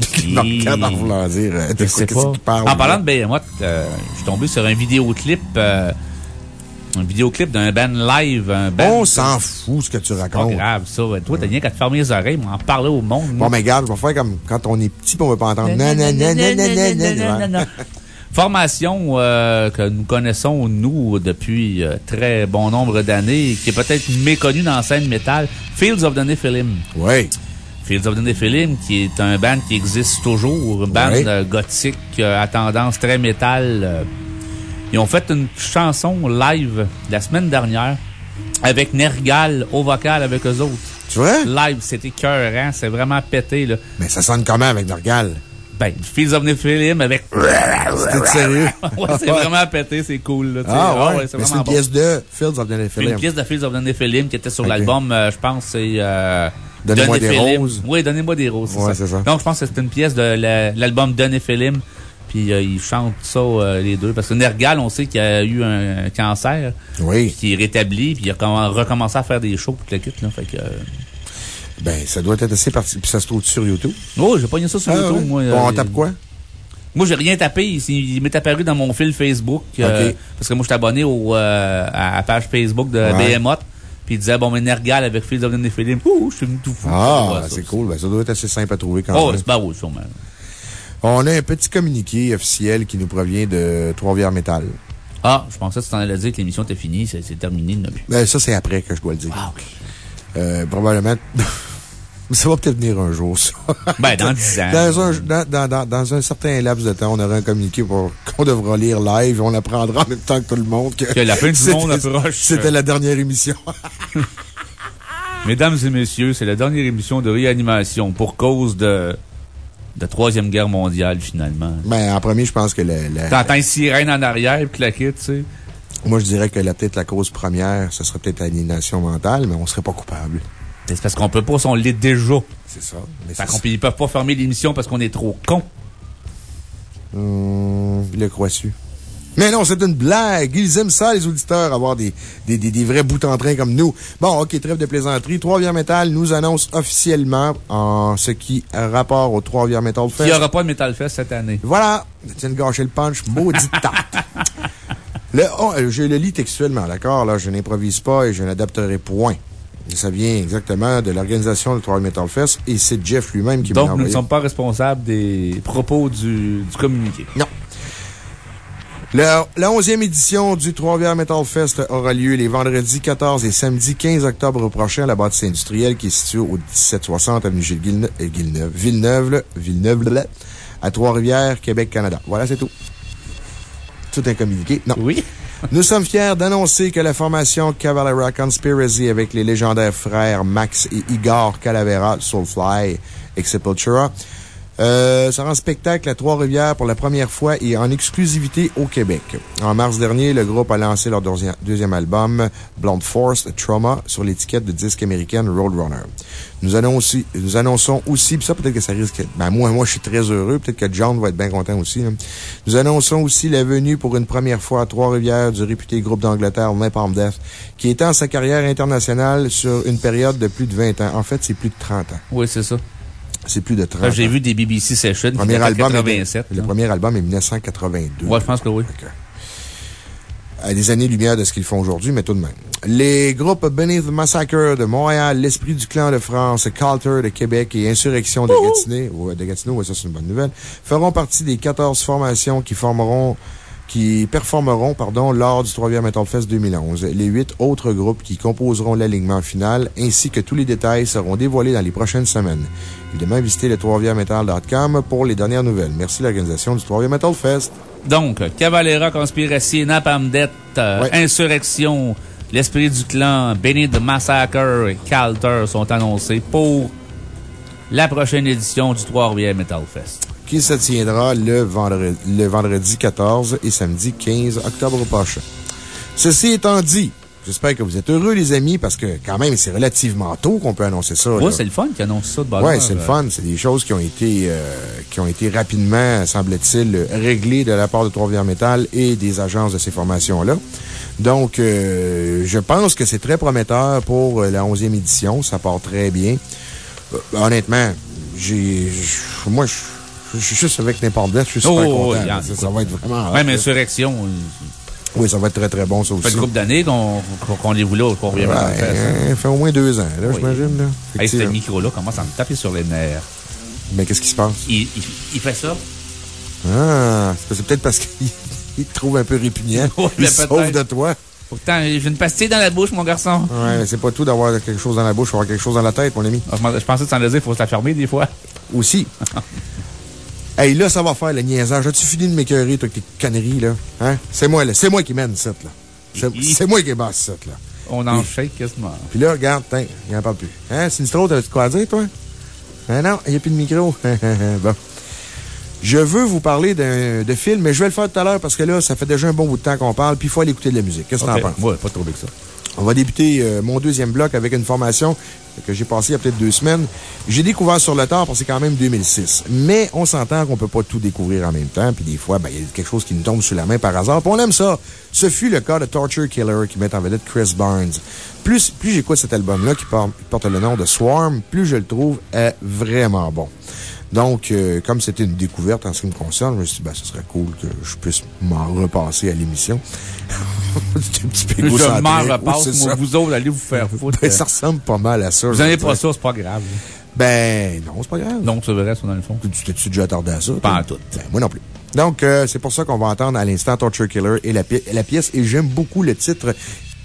Non, en voulant dire, euh, qu'est-ce pas. qu'il parle. En parlant là? de Behemoth, euh, je suis tombé sur un vidéoclip, euh, un vidéoclip d'un band live, un band. On s'en fout, ce que tu Pas racontes. grave, ça. Toi, t'as rien qu'à te fermer les oreilles, mais en parler au monde. Bon, mais regarde, je vais faire comme quand on est petit on veut pas entendre. Non, non, non, non, non, non, non, non. Formation euh, que nous connaissons, nous, depuis euh, très bon nombre d'années, qui est peut-être méconnue dans la scène métal, Fields of the Nephilim. Oui. Fields of the Nephilim, qui est un band qui existe toujours, un band Ouais. euh, gothique euh, à tendance très métal, Ils ont fait une chanson live la semaine dernière avec Nergal au vocal avec eux autres. Tu vois? Live, c'était cœur, C'est vraiment pété, là. Mais ça sonne comment avec Nergal? Ben, Fields of Nephilim avec. C'était sérieux? ouais, c'est vraiment pété, c'est cool, là. Ah, ouais. c'est vraiment une bon. pièce de Fields of Nephilim. une pièce de Fields of Nephilim qui était sur l'album, euh, je pense, c'est. Euh, Donnez-moi des roses. Oui, Donnez-moi des roses. Ouais, c'est ça. Donc, je pense que c'est une pièce de la- l'album de Nephilim. Puis, euh, ils chantent ça, euh, les deux. Parce que Nergal, on sait qu'il a eu un cancer. Oui. Qui est rétabli. Puis, il a comm- recommencé à faire des shows, toute la kit, là. Fait que. euh, Ben, ça doit être assez parti. Puis ça se trouve sur YouTube? Oh, j'ai pogné ça sur Ah, YouTube, ouais. moi. Bon, on tape quoi? Moi, j'ai rien tapé. Il, il m'est apparu dans mon fil Facebook. euh, Ok. parce que moi, je suis abonné au, euh, à la page Facebook de Ouais. Behemoth. Puis il disait, bon, mais Nergal avec Fields of the Nephilim. Ouh, je suis venu tout fou. Ah, c'est cool. Ben, ça doit être assez simple à trouver quand Oh, même. c'est pas oui, sûrement. On a un petit communiqué officiel qui nous provient de Trois-Rivières Métal. Ah, je pensais que tu t'en allais dire que l'émission était finie. C'est terminé. Ben, ça, c'est après que je dois le dire. Ah, OK. Euh, probablement. ça va peut-être venir un jour, ça. Ben, dans 10 ans. Dans un, dans, dans, dans, dans un certain laps de temps, on aura un communiqué pour, qu'on devra lire live et on apprendra en même temps que tout le monde que, Que la fin du monde approche. C'était la dernière émission. Mesdames et messieurs, c'est la dernière émission de réanimation pour cause de, de Troisième Guerre mondiale, finalement. ben, en premier, je pense que la, la- T'entends une sirène en arrière, puis la quitte, tu sais. moi, je dirais que la, peut-être la cause première, ce serait peut-être l'aliénation mentale, mais on serait pas coupable. C'est parce qu'on peut pas, on l'est déjà. C'est ça. Mais c'est- qu'on ils peuvent pas fermer l'émission parce qu'on est trop cons. Hum, le croit su. Mais non, c'est une blague. Ils aiment ça, les auditeurs, avoir des, des, des, des vrais bouts en train comme nous. Bon, OK, trêve de plaisanterie. Trois-Rivières Metal nous annonce officiellement, en ce qui a rapport au Trois-Rivières Metal Il Fest. n'y aura pas de Metal Fest cette année. Voilà. Tiens de gâcher le punch. Maudit tarte. Le, oh, euh, je le lis textuellement, d'accord? Là, je n'improvise pas et je n'adapterai point. Ça vient exactement de l'organisation du Trois-Rivières Metal Fest et c'est Jeff lui-même qui m'a Donc, nous ne envoyé. sommes pas responsables des propos du, du communiqué. Non. Le- la 11e édition du Trois-Rivières Metal Fest aura lieu les vendredis 14 et samedi 15 octobre prochain à la bâtisse industrielle qui est située au 1760 avenue Gilles Villeneuve, euh, Villeneuve, là, à Trois-Rivières, Québec, Canada. Voilà, c'est tout. Tout un communiqué? Non. Oui. Nous sommes fiers d'annoncer que la formation Cavalera Conspiracy avec les légendaires frères Max et Igor Calavera, Soulfly et Sepultura, euh, sera en spectacle à Trois-Rivières pour la première fois et en exclusivité au Québec. En mars dernier, le groupe a lancé leur deuxi- deuxième album, Blonde Force Trauma, sur l'étiquette de disque américaine Roadrunner. Nous, aussi, nous annonçons aussi, puis ça peut-être que ça risque, ben moi, moi, je suis très heureux, peut-être que John va être bien content aussi. Nous annonçons aussi la venue pour une première fois à Trois-Rivières du réputé groupe d'Angleterre Napalm Death, qui étend sa carrière internationale sur une période de plus de 20 ans. En fait, c'est plus de 30 ans. Oui, c'est ça. C'est plus de 30 Là, ans. J'ai vu des BBC Sessions. Le premier, album est, 87. le premier album est 1982. Ouais, je pense que oui. À des années-lumière de ce qu'ils font aujourd'hui, mais tout de même. Les groupes Beneath Massacre de Montréal, L'Esprit du Clan de France, Calter de Québec et Insurrection de Gatineau, ouais, de Gatineau, ouais, ça c'est une bonne nouvelle, feront partie des 14 formations qui formeront qui performeront pardon, lors du 3e Metal Fest 2011. Les huit autres groupes qui composeront l'alignement final, ainsi que tous les détails, seront dévoilés dans les prochaines semaines. Évidemment, visitez le 3 pour les dernières nouvelles. Merci l'organisation du 3e Metal Fest. Donc, Cavalera, Conspiracy, Napalm Death, euh, Ouais. Insurrection, l'Esprit du Clan, Benny the Massacre et Calter sont annoncés pour la prochaine édition du Trois-Rivières Metal Fest. Qui se tiendra le vendredi, le vendredi 14 et samedi 15 octobre prochain. Ceci étant dit, j'espère que vous êtes heureux, les amis, parce que quand même, c'est relativement tôt qu'on peut annoncer ça. Là. c'est le fun qui annonce ça de bonne heure, c'est le euh. fun. C'est des choses qui ont été, euh, qui ont été rapidement, semble-t-il, réglées de la part de Trois-Rivières Métal et des agences de ces formations-là. Donc, euh, je pense que c'est très prometteur pour la 11e édition. Ça part très bien. Euh, honnêtement, j'ai, moi, je je suis juste avec n'importe quoi. Je suis super Oh, content. ça, ça va être vraiment. Même là. Insurrection, euh, Oui, ça va être très, très bon, ça ça aussi. fait une couple d'années qu'on qu'on- qu'on les voulait au Trois-Rivières Ouais, Metal Fest. hein. ça fait au moins deux ans, là, Oui. j'imagine. Hey, ce micro-là commence à me taper sur les nerfs. Mais qu'est-ce qui se passe? Il, il- il fait ça? Ah, c'est peut-être parce qu'il il te trouve un peu répugnant. Il se sauve de toi. Pourtant, j'ai une pastille dans la bouche, mon garçon. Ouais, mais c'est pas tout d'avoir quelque chose dans la bouche, faut avoir quelque chose dans la tête, mon ami. Je, pensais que ça en dire, il faut se la fermer des fois. Aussi. Hey, là, ça va faire le niaisage. As-tu fini de m'écœurer, toi, avec tes conneries, là? Hein? C'est moi, là. C'est moi qui mène cette, là. C'est moi qui est basse, cette, là. On en Puis- shake quasiment. Puis là, regarde, tiens, il en parle plus. Hein, Sinistro, t'avais quoi à dire, toi? Hein, non, il n'y a plus de micro. bon. Je veux vous parler d'un de film, mais je vais le faire tout à l'heure parce que là, ça fait déjà un bon bout de temps qu'on parle, puis il faut aller écouter de la musique. Qu'est-ce que Ok. t'en penses? Ouais, pas trop que ça. On va débuter euh, mon deuxième bloc avec une formation que j'ai passée il y a peut-être deux semaines. J'ai découvert sur le tard parce que c'est quand même 2006. Mais on s'entend qu'on peut pas tout découvrir en même temps. Puis des fois, ben, il y a quelque chose qui nous tombe sous la main par hasard. Puis on aime ça. Ce fut le cas de Torture Killer qui met en vedette Chris Barnes. Plus, plus j'écoute cet album-là qui porte, le nom de Swarm, plus je le trouve euh, vraiment bon. Donc, euh, comme c'était une découverte en ce qui me concerne, je me suis dit, ben, ce serait cool que je puisse m'en repasser à l'émission. un petit peu Je m'en repasse, moi, ça. vous autres, allez vous faire foutre. Ben, ça ressemble pas mal à ça. Vous n'avez pas ça, c'est pas grave. Ben, non, c'est pas grave. Non, c'est vrai, ça, dans le fond. Tu t'es-tu déjà attardé à ça? Pas en tout. Ben, moi non plus. Donc, euh, c'est pour ça qu'on va entendre à l'instant Torture Killer et la, pi- la pièce, et j'aime beaucoup le titre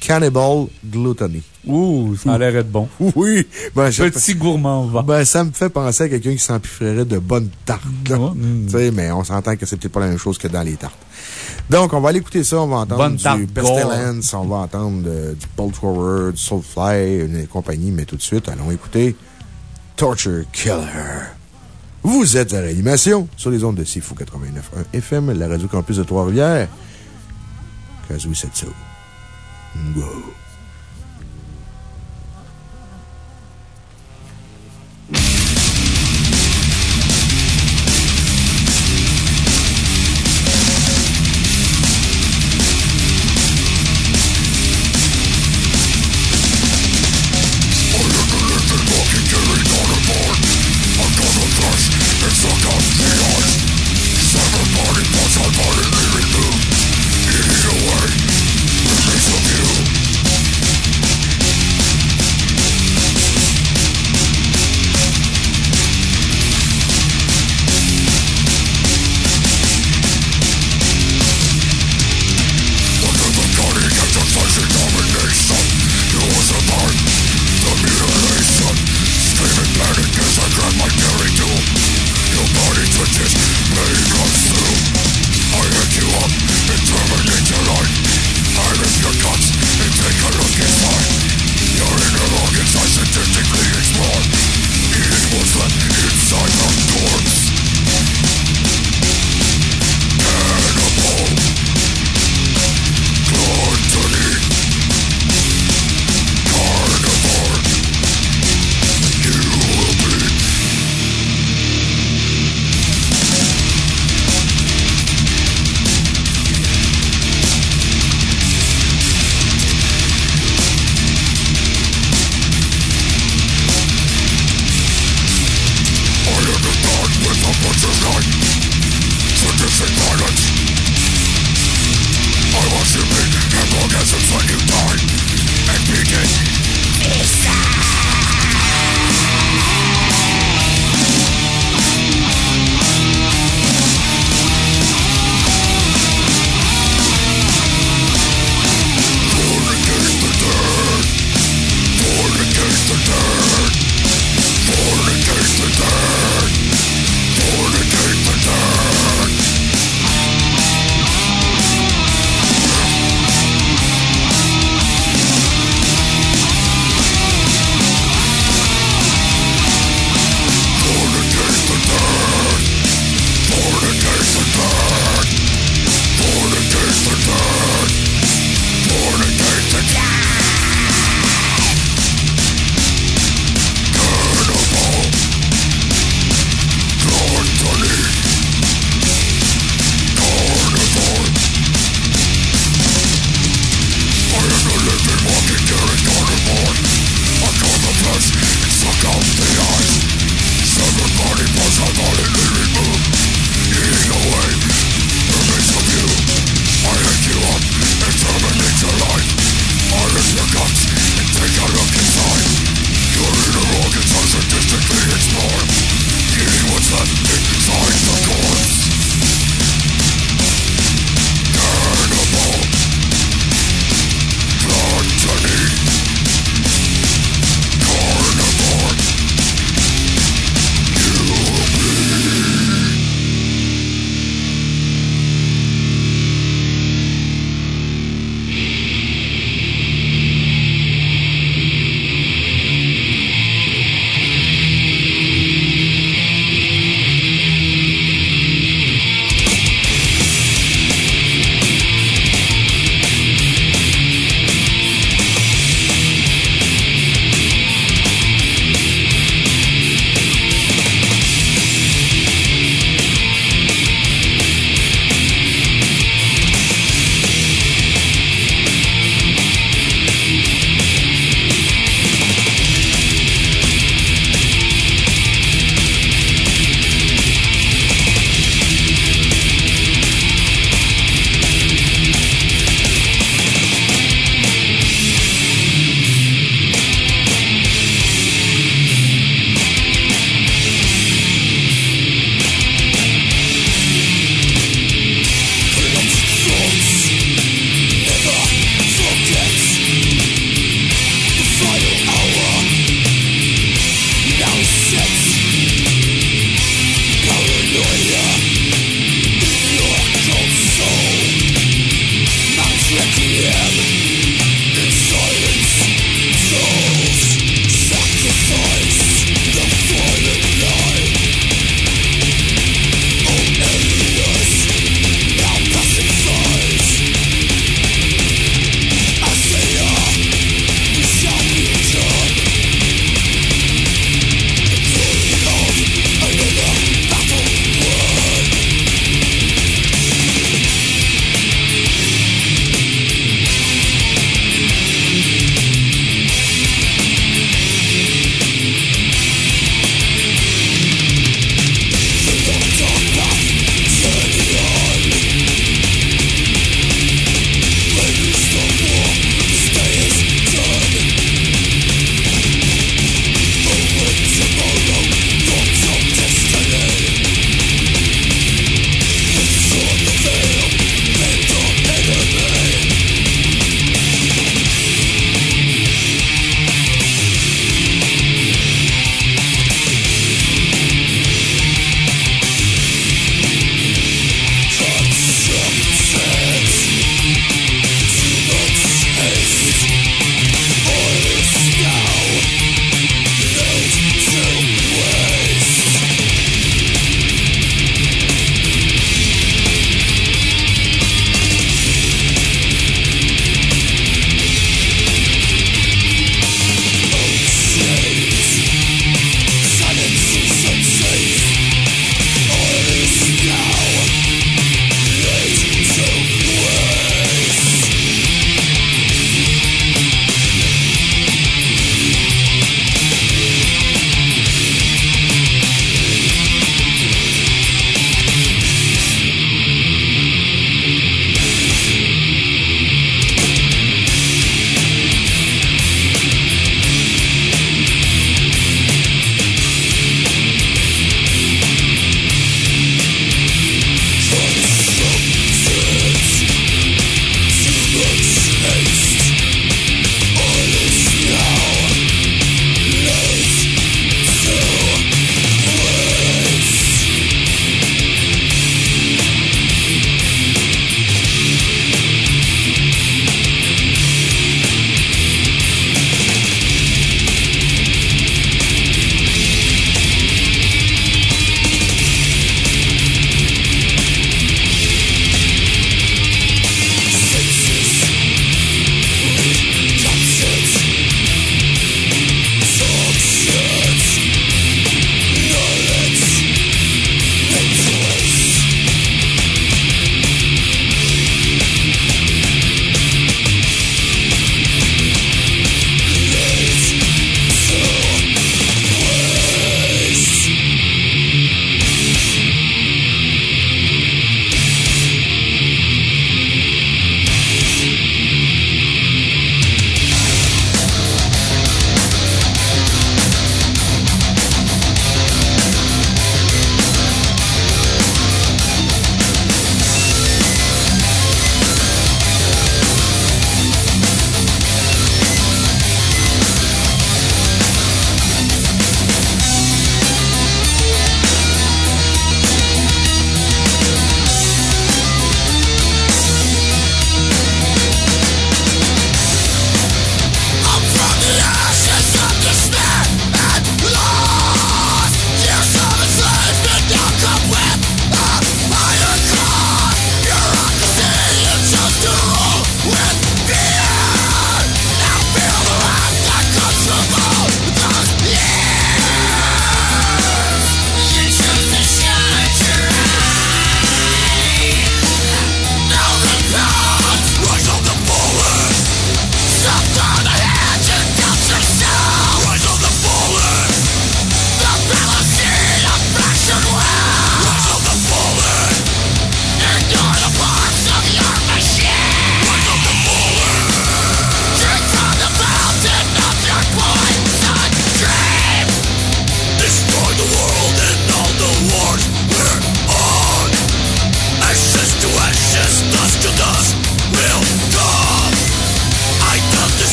Cannibal Gluttony. Ouh, ça a l'air d'être bon. Oui! Ben, je- Petit gourmand va. ben, ça me fait penser à quelqu'un qui s'empiffrerait de bonnes tartes, mm. Tu sais, mais on s'entend que c'est peut-être pas la même chose que dans les tartes. Donc, on va aller écouter ça. On va entendre Bonne du Pestilence, on va entendre euh, du Bolt Thrower, du Soulfly, une compagnie, mais tout de suite, allons écouter Torture Killer. Vous êtes à réanimation sur les ondes de Sifu 89.1 FM, la radio campus de Trois-Rivières. Kazooie Setsu. Go.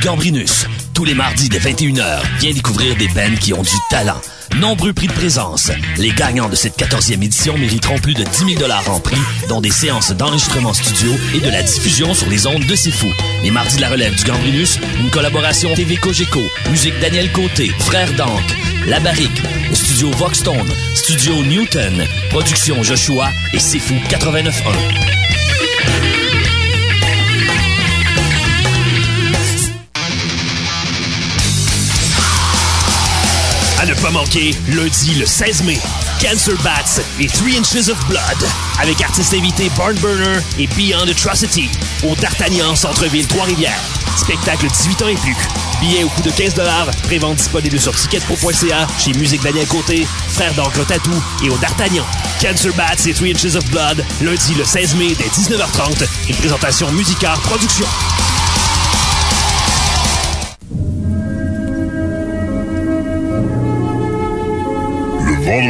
Gambrinus. Tous les mardis dès 21h, viens découvrir des bands qui ont du talent. Nombreux prix de présence. Les gagnants de cette 14e édition mériteront plus de 10 000 en prix, dont des séances d'enregistrement studio et de la diffusion sur les ondes de C'est. Les mardis de la relève du Gambrinus, une collaboration TV Cogeco, musique Daniel Côté, Frère Dank, La Barrique, Studio Voxstone, Studio Newton, Production Joshua et C'est Fou 89.1. pas manquer, lundi le 16 mai, Cancer Bats et 3 Inches of Blood, avec artistes invités Barn Burner et Beyond Atrocity, au D'Artagnan, Centre-Ville, Trois-Rivières. Spectacle 18 ans et plus. Billets au coût de 15 prévente disponible sur ticketpro.ca, chez Musique Daniel Côté, Frère d'encre Tatou et au D'Artagnan. Cancer Bats et 3 Inches of Blood, lundi le 16 mai dès 19h30, une présentation Musicard Production.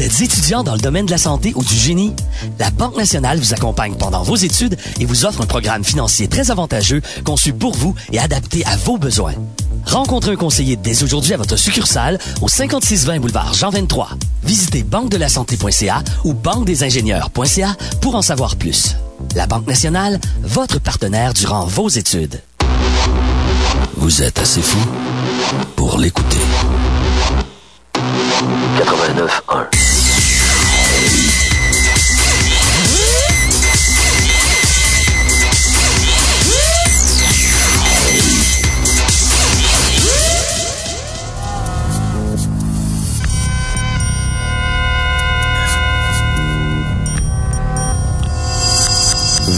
Vous êtes étudiant dans le domaine de la santé ou du génie? La Banque nationale vous accompagne pendant vos études et vous offre un programme financier très avantageux conçu pour vous et adapté à vos besoins. Rencontrez un conseiller dès aujourd'hui à votre succursale au 5620 boulevard Jean 23. Visitez banque-de-la-santé.ca ou banque-des-ingénieurs.ca pour en savoir plus. La Banque nationale, votre partenaire durant vos études. Vous êtes assez fou pour l'écouter. 89.1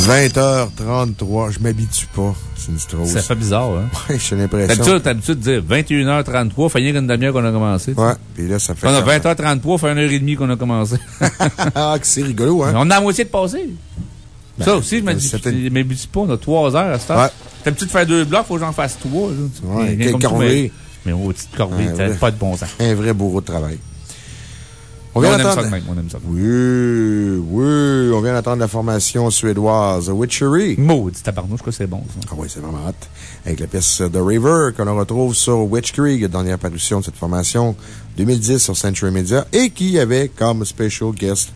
20h33, je m'habitue pas. Strose. Ça fait bizarre, hein? Ouais, j'ai l'impression. T'as l'habitude de dire 21h33, fait rien qu'une demi-heure qu'on a commencé. Ouais, puis là, ça fait. On a 20h33, fait une heure et demie qu'on a commencé. ah, que c'est rigolo, hein? On a la moitié de passé. Ben, ça aussi, je euh, me dis, je m'habitue pas, on a trois heures à ce temps. Ouais. T'as l'habitude de faire deux blocs, faut que j'en fasse trois, là. Ouais, quelle corvée. Mais, mais oh, petite corvée, t'as ouais. pas de bon sens. Un vrai bourreau de travail. On, vient d'entendre- de même, on aime ça. Oui, oui, on vient d'entendre la formation suédoise Witchery. Maudit tabarnouche, je crois que c'est bon, ça. Ah oui, c'est vraiment hot. Avec la pièce The River que l'on retrouve sur Witch Creek, dernière parution de cette formation 2010 sur Century Media et qui avait comme special guest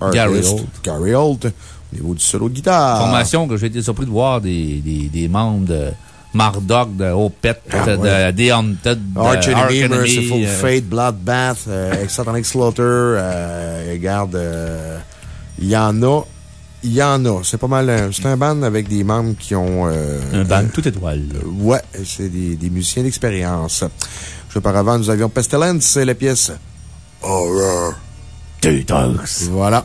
artist Gary Holt. Gary Holt au niveau du solo de guitare. Formation que j'ai été surpris de voir des, des, des membres de Marduk, de Opeth, Ah, de, ouais. de The Haunted, de Arch Enemy, Merciful euh, Fate, Bloodbath, euh, Slaughter, euh, regarde, euh, il y en a, il y en a. C'est pas mal, euh, c'est un band avec des membres qui ont, euh, Un band tout étoile. Ouais, c'est des, des musiciens d'expérience. Auparavant, nous avions Pestilence, c'est la pièce Horror. Detox. Voilà.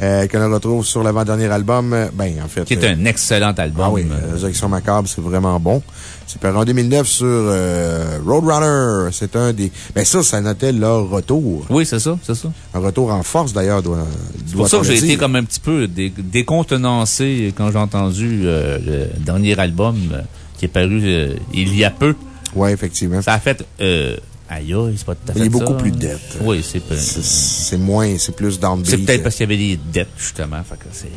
Euh, que l'on retrouve sur l'avant-dernier album. euh, Ben, en fait. Qui est euh, un excellent album. Ah oui, Résurrection Macabre, c'est vraiment bon. C'est paru en 2009 sur Roadrunner. C'est un des. Ben, ça, ça notait leur retour. Oui, c'est ça, c'est ça. Un retour en force, d'ailleurs, doit. C'est pour ça que j'ai été comme un petit peu dé- décontenancé quand j'ai entendu le dernier album qui est paru euh, il y a peu. Oui, effectivement. Ça a fait. Euh, aïe, c'est pas tout à fait Il est beaucoup ça. plus dette. Oui, c'est pas- C'est- moins, c'est plus downbeat. C'est peut-être parce qu'il y avait des dettes, justement. Fait que c'est.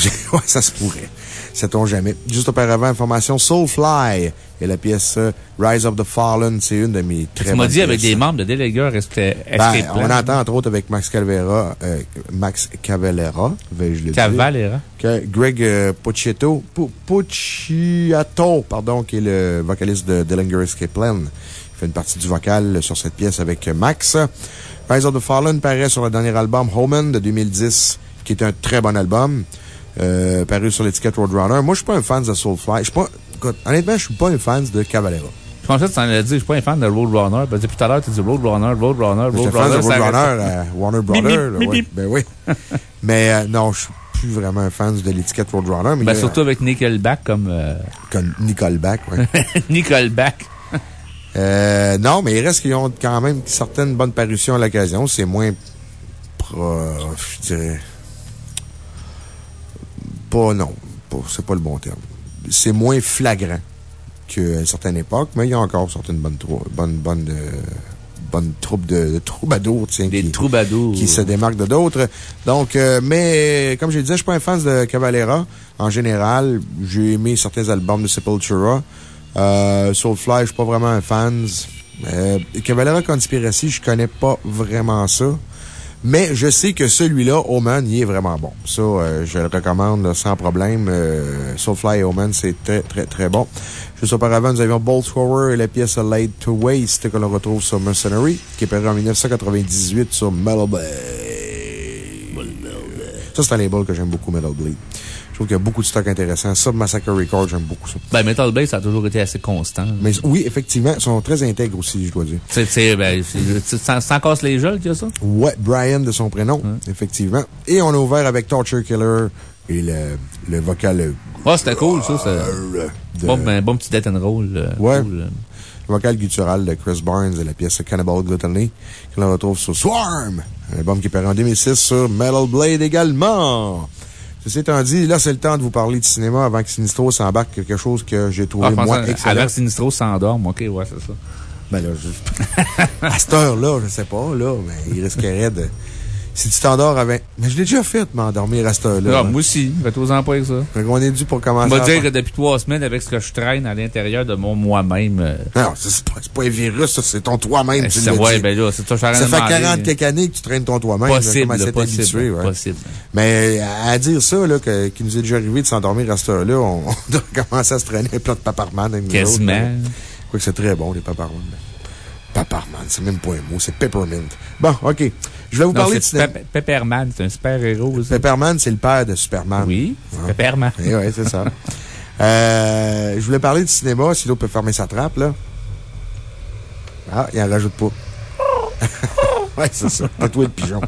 ça- ouais, ça se pourrait. Sait-on jamais. Juste auparavant, information Soulfly et la pièce euh, Rise of the Fallen. C'est une de mes très Tu m'as dit avec des membres de Délégueurs Escape Ben, on entend entre autres avec Max Cavalera, euh, Max Cavalera, vais-je le dire? Cavalera. Que Greg euh, Pucciato, Pu- Pucciato, pardon, qui est le vocaliste de Dillinger Escape Plan. Fait une partie du vocal sur cette pièce avec Max. Rise of the Fallen paraît sur le dernier album Homan de 2010, qui est un très bon album. Euh, paru sur l'étiquette Roadrunner. Moi, je suis pas un fan de Soulfly. Je suis pas, écoute, honnêtement, je suis pas un fan de Cavalera. Je pensais que tu en allais dire, je suis pas un fan de Roadrunner. Que depuis tout à l'heure, tu dis Roadrunner, Roadrunner, Roadrunner. fan de ça Roadrunner à Warner Bip, Brothers. bip, là, ouais. Ben oui. Mais euh, non, je plus vraiment un fan de l'étiquette Roadrunner. Mais Ben, surtout avec Nickelback comme, euh, comme Nickelback, ouais. Nickelback. Euh, non, mais il reste qu'ils ont quand même certaines bonnes parutions à l'occasion. C'est moins. je dirais. Pas, non. C'est pas le bon terme. C'est moins flagrant qu'à une certaine époque, mais il y a encore certaines bonnes, bonnes, bonnes, euh, bonnes troupes de, de troubadours, tiens. Des qui- troubadours. qui se démarquent de d'autres. Donc, euh, mais, comme je le disais, je suis pas un fan de Cavalera. En général, j'ai aimé certains albums de Sepultura. Euh, Soulfly, je suis pas vraiment un fan. Euh, Cavalera Conspiracy, je connais pas vraiment ça. Mais je sais que celui-là, Oman, il est vraiment bon. Ça, euh, je le recommande là, sans problème. Euh, Soulfly et Oman, c'est très, très, très bon. Juste auparavant, nous avions Bolt Thrower et la pièce Laid to Waste que l'on retrouve sur Mercenary, qui est paru en 1998 sur Metal Blade. Ça, c'est un label que j'aime beaucoup, Metal Blade. Je trouve qu'il y a beaucoup de stock intéressant. Ça, Massacre Records, j'aime beaucoup ça. Ben, Metal Bay, ça a toujours été assez constant. Mais oui, effectivement, ils sont très intègres aussi, je dois dire. C'est, ben, les jeux qu'il y a ça? Ouais, Brian de son prénom, effectivement. Et on a ouvert avec Torture Killer et le, le vocal. Ah, c'était cool, ça. c'est- de- Bon, ben, bon petit death and roll. euh, Ouais. cool, euh. Le vocal guttural de Chris Barnes et la pièce Cannibal Gluttony, que l'on retrouve sur Swarm, un album qui est paru en 2006 sur Metal Blade également. Ceci étant dit, là, c'est le temps de vous parler de cinéma avant que Sinistro s'embarque quelque chose que j'ai trouvé, Ah, je moi, pensais, excellent. Avant que Sinistro s'endorme, ok, ouais, c'est ça. Ben là, je... à cette heure-là, je sais pas, là, mais il risquerait de. Si tu t'endors avec. Mais je l'ai déjà fait, m'endormir à cette heure-là. Ah, moi aussi. Faites-en pas avec ça. Fait qu'on est dû pour commencer. On va à dire que depuis trois semaines, avec ce que je traîne à l'intérieur de mon moi-même. euh, Non, c'est pas, pas un virus, ça, c'est ton toi-même. ça, l'as ouais, ben là, c'est ça, Ça de fait demander. 40 quelques années que tu traînes ton toi-même. Possible, là, c'est possible, habitué, ouais. possible. Mais à, à dire ça, là, qu'il nous est déjà arrivé de s'endormir à cette heure-là, on, on doit commencer à se traîner un plat de paparman avec Quasiment. autres, là. Quoi que c'est très bon, les paparman. Paparman, c'est même pas un mot, c'est peppermint. Bon, OK. Je vais vous Non, parler de cinéma. Pe- Pepperman, c'est un super-héros. Pepperman, c'est le père de Superman. Oui, Ah. Pepperman. Oui, ouais, c'est ça. Euh, je voulais parler du cinéma, si l'autre peut fermer sa trappe, là. Ah, il en rajoute pas. ouais, c'est ça. Tatoué de pigeon.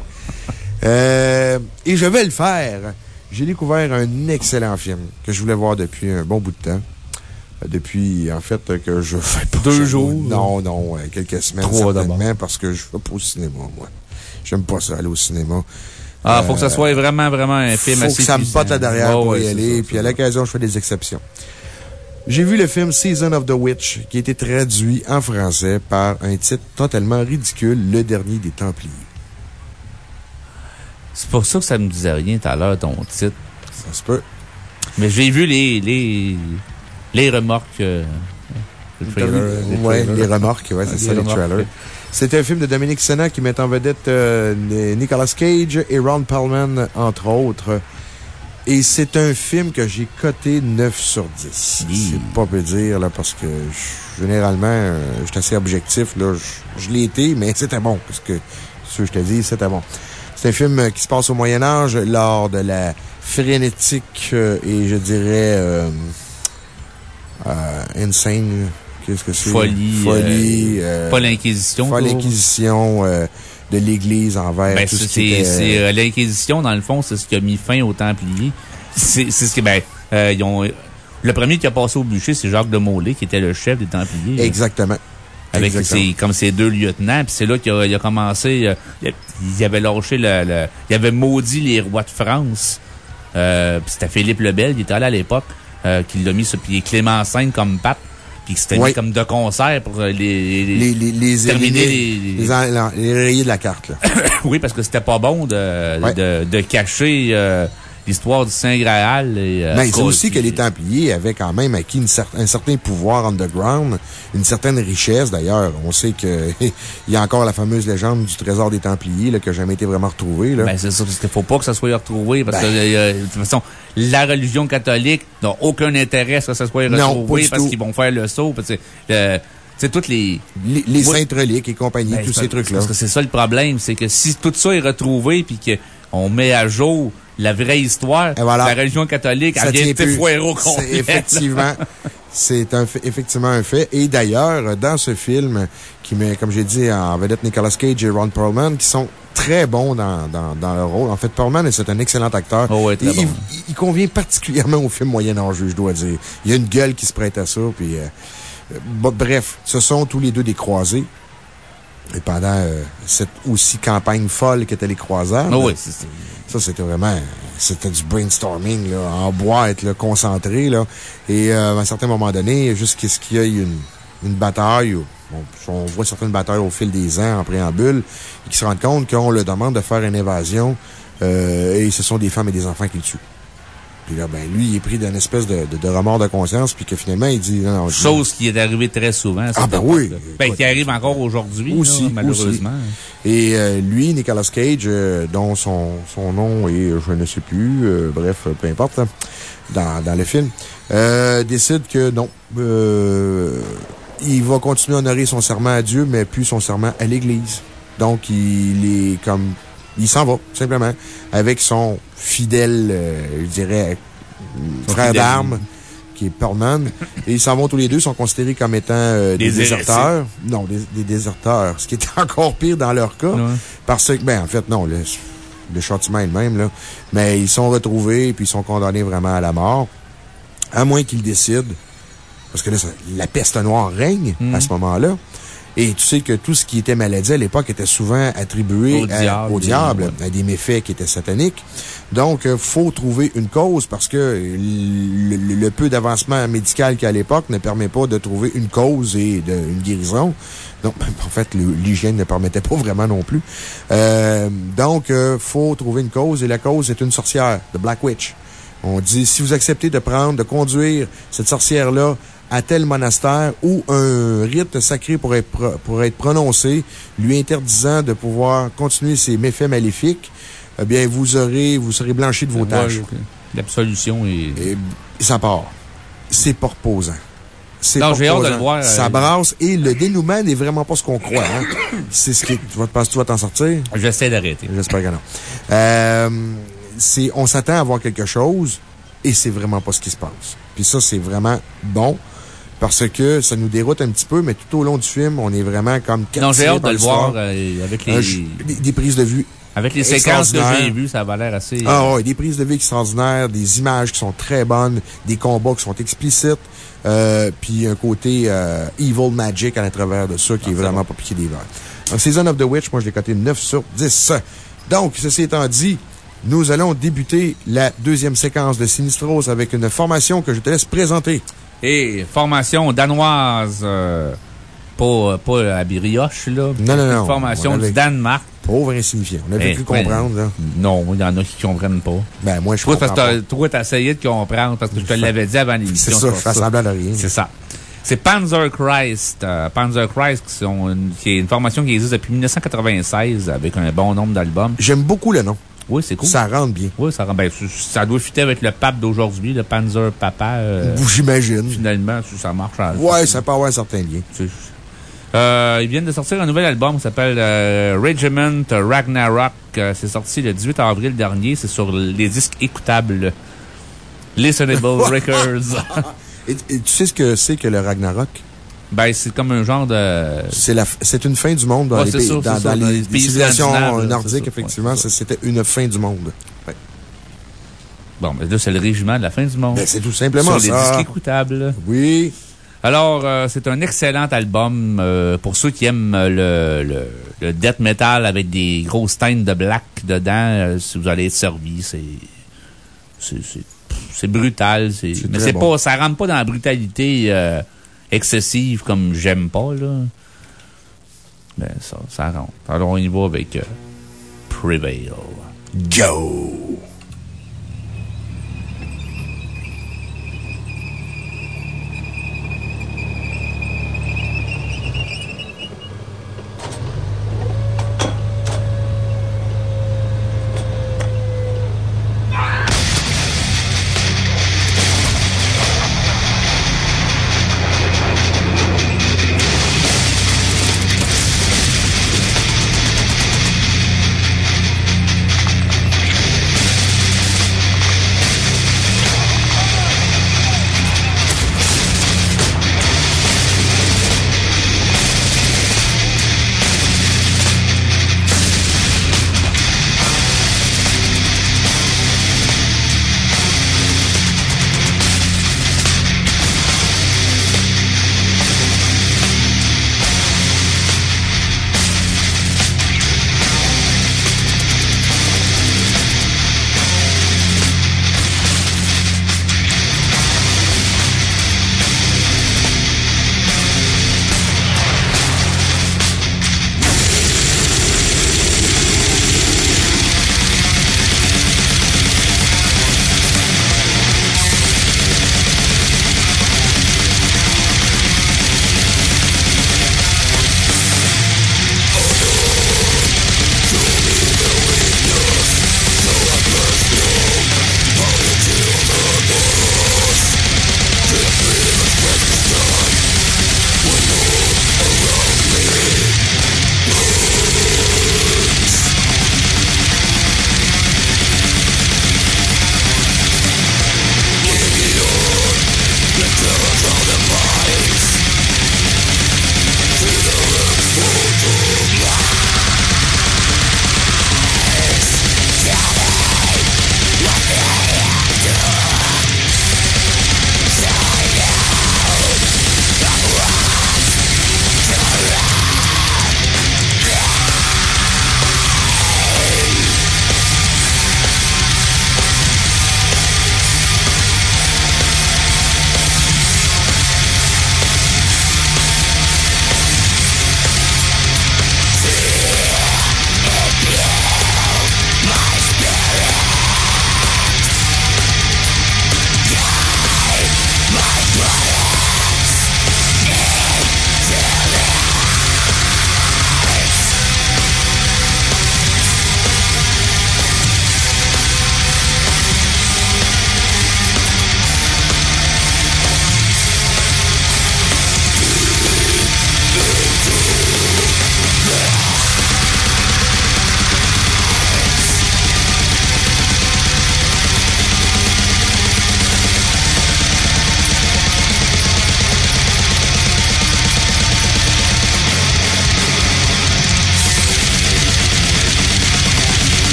Euh, et je vais le faire. J'ai découvert un excellent film que je voulais voir depuis un bon bout de temps. Euh, Depuis, en fait, que je fais pas. Deux jours. Non, non, quelques semaines. Trois d'abord. parce que je vais pas au cinéma, moi. J'aime pas ça, aller au cinéma. Ah, faut que Euh, ça soit vraiment, vraiment un film faut assez que ça me pote là derrière pour ouais, y aller. ça, puis à l'occasion, je fais des exceptions. J'ai vu le film Season of the Witch, qui a été traduit en français par un titre totalement ridicule, Le Dernier des Templiers. C'est pour ça que ça me disait rien tout à l'heure, ton titre. Ça se peut. Mais j'ai vu les, les, les remorques. euh, le trailer, les Ouais, trailers. les remorques, ouais, c'est ça, les trailers. C'est un film de Dominique Senna qui met en vedette euh, Nicolas Cage et Ron Perlman, entre autres. Et c'est un film que j'ai coté 9 sur 10. C'est pas peu dire, là, parce que généralement, euh, je suis assez objectif, là. Je, l'ai été, mais c'était bon, parce que, ce que je te dis, c'était bon. C'est un film qui se passe au Moyen-Âge lors de la frénétique euh, et je dirais, euh, euh, insane. Qu'est-ce que c'est? Folie. Folie. euh, euh, pas l'Inquisition. Folle quoi. inquisition euh, de l'Église envers Ben, tout ce c'est qui c'est, euh, euh, l'Inquisition, dans le fond, c'est ce qui a mis fin aux Templiers. C'est ce que, ben, euh, ils ont, le premier qui a passé au bûcher, c'est Jacques de Molay, qui était le chef des Templiers. Exactement. Avec ses, comme ses deux lieutenants. Puis c'est là qu'il a, commencé, euh, il, il avait lâché le, le- il avait maudit les rois de France. Euh, c'était Philippe le Bel, il était allé à l'époque, euh, qui l'a mis sur pied Clément V comme pape. Puis qui Oui. mis comme de concert pour euh, les, les, les, les, terminer les- les, rayés de la carte, là. oui, parce que c'était pas bon de, de, de cacher euh, l'histoire du Saint Graal. Et, euh, Mais en c'est aussi que les Templiers avaient quand même acquis une cer- un certain pouvoir underground, une certaine richesse d'ailleurs. On sait que il y a encore la fameuse légende du trésor des Templiers, là, qui n'a jamais été vraiment retrouvé, là. Ben, c'est ça, parce qu'il faut pas que ça soit retrouvé, parce Ben. que, euh, de toute façon, la religion catholique n'a aucun intérêt à ce que ça soit Non, retrouvé, du parce qu'ils vont faire le saut, parce que, euh, tu sais, toutes les... les saintes reliques et compagnie, Ben, tous c'est ces trucs-là. Parce que c'est ça le problème, c'est que si tout ça est retrouvé, puis qu'on met à jour la vraie histoire, voilà. la religion catholique, Ça vient de. Effectivement. C'est un fait- effectivement un fait. Et d'ailleurs, dans ce film, qui met, comme j'ai dit, en vedette Nicolas Cage et Ron Perlman, qui sont très bons dans, dans, dans leur rôle. En fait, Perlman, c'est un excellent acteur. Oh, ouais, très Et bon. il, il- convient particulièrement au film moyen-âgeux, je dois dire. Il y a une gueule qui se prête à ça, puis... euh, euh, bon, bref, ce sont tous les deux des croisés. Et pendant euh, cette aussi campagne folle qu'étaient les croisades. Oh, oui, c'est- c'est- Ça, c'était vraiment, c'était du brainstorming, là, en boîte, là, concentré, là. Et, euh, à un certain moment donné, jusqu'à ce qu'il y ait une, une bataille, ou- on voit certaines batailles au fil des ans en préambule, et qui se rendent compte qu'on leur demande de faire une évasion, euh, et ce sont des femmes et des enfants qui le tuent. Puis là, ben, lui, il est pris d'une espèce de, de, de remords de conscience, puis que finalement, il dit, non, non, Chose qui est arrivée très souvent. Ah, ben oui. Ben, qui arrive encore aujourd'hui, malheureusement. aussi. Et euh, lui, Nicolas Cage, euh, dont son, son nom est, je ne sais plus, euh, bref, peu importe, hein, dans, dans le film, euh, décide que non, euh, il va continuer à honorer son serment à Dieu, mais plus son serment à l'Église. Donc, il est comme, il s'en va, simplement, avec son fidèle, euh, je dirais, Son frère d'armes, qui est Perlman. Et ils s'en vont tous les deux, sont considérés comme étant euh, des, Des déserteurs. Non, des, des déserteurs. Ce qui est encore pire dans leur cas. Parce que, ben, en fait, non, le, le châtiment est le même, là. Mais ils sont retrouvés, puis ils sont condamnés vraiment à la mort. À moins qu'ils décident. Parce que là, ça- la peste noire règne Hmm. à ce moment-là. Et tu sais que tout ce qui était maladie à l'époque était souvent attribué Au à- diable, au à des méfaits qui étaient sataniques. Donc, il faut trouver une cause parce que le, le- le peu d'avancement médical qu'il y a à l'époque ne permet pas de trouver une cause et de, une guérison. Donc, en fait, l'hygiène ne permettait pas vraiment non plus. Euh, donc, il faut trouver une cause et la cause est une sorcière, The Black Witch. On dit, si vous acceptez de prendre, de conduire cette sorcière-là à tel monastère où un rite sacré pourrait être, pourrait être prononcé, lui interdisant de pouvoir continuer ses méfaits maléfiques, eh bien, vous aurez, vous serez blanchi de vos tâches. L'absolution est. Et ça part. C'est pas reposant. C'est pas j'ai hâte de le voir, Ça euh, brasse et le dénouement n'est vraiment pas ce qu'on croit. hein. C'est ce qui est. Tu vas, penses tu vas t'en sortir? J'essaie d'arrêter. J'espère que non. Euh, c'est, on s'attend à voir quelque chose et c'est vraiment pas ce qui se passe. Puis ça, c'est vraiment bon parce que ça nous déroute un petit peu, mais tout au long du film, on est vraiment comme Non, j'ai hâte de le voir euh, avec les. Euh, je- des, des prises de vue. Avec les séquences que j'ai vues, ça va l'air assez. Ah ouais, des prises de vue extraordinaires, des images qui sont très bonnes, des combats qui sont explicites, euh, puis un côté euh, evil magic à l'intérieur de ça qui est vraiment pas piqué des verres. Donc, Season of the Witch, moi, je l'ai coté 9 sur 10. Donc, ceci étant dit, nous allons débuter la deuxième séquence de Sinistros avec une formation que je te laisse présenter. Et formation danoise, euh, pas, pas à Birioche, là. Non, non, non. Formation avait- du Danemark. Pauvre insignifiant. On avait Eh, pu ouais. comprendre, là. Non, il y en a qui comprennent pas. Ben, moi, je Toi, parce comprends que t'as- toi, t'as essayé de comprendre parce que je te l'avais dit avant l'émission. C'est ça, je fais semblant de rien. C'est ça. C'est Panzer Christ. euh, Panzer Christ, qui, sont une, qui est une formation qui existe depuis 1996 avec un bon nombre d'albums. J'aime beaucoup le nom. Oui, c'est cool. Ça rentre bien. Oui, ça, ben, c- ça doit fitter avec le pape d'aujourd'hui, le Panzer Papa. euh, J'imagine. Finalement, ça- marche. Ouais, ça peut avoir un certain lien. Euh, ils viennent de sortir un nouvel album qui s'appelle euh, Regiment Ragnarok. C'est sorti le 18 avril dernier. C'est sur les disques écoutables. Listenable Records. Et, et tu sais ce que c'est que le Ragnarok? Ben, c'est comme un genre de. C'est la, c'est une fin du monde dans Ouais, les ça, dans, les, civilisations nordiques, effectivement, ouais, c'était une fin du monde. Bon, mais là, c'est le régiment de la fin du monde. Ben, c'est tout simplement sur ça. les disques écoutables. Oui. Alors, euh, c'est un excellent album euh, pour ceux qui aiment euh, le, le, le death metal avec des grosses teintes de black dedans. euh, si vous allez être servi, c'est. C'est brutal. c'est- Mais c'est bon. pas, ça rentre pas dans la brutalité euh, excessive comme j'aime pas, là. Ben, ça, ça rentre. Alors, on y va avec euh, Prevail. Go!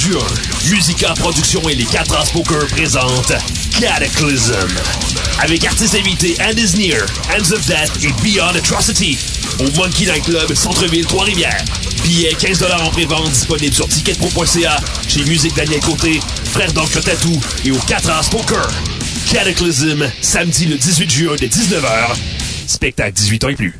Juin, Musica Production et les 4 As Poker présentent Cataclysm. Avec artistes invités Andy's Near, Hands of Death et Beyond Atrocity. Au Monkey Night Club, Centre-Ville, Trois-Rivières. Billets 15 en pré-vente disponibles sur ticketpro.ca, chez Musique Daniel Côté, Frère d'Oncle Tatou et au 4 As Poker. Cataclysm, samedi le 18 juin dès 19h. Spectacle 18 ans et plus.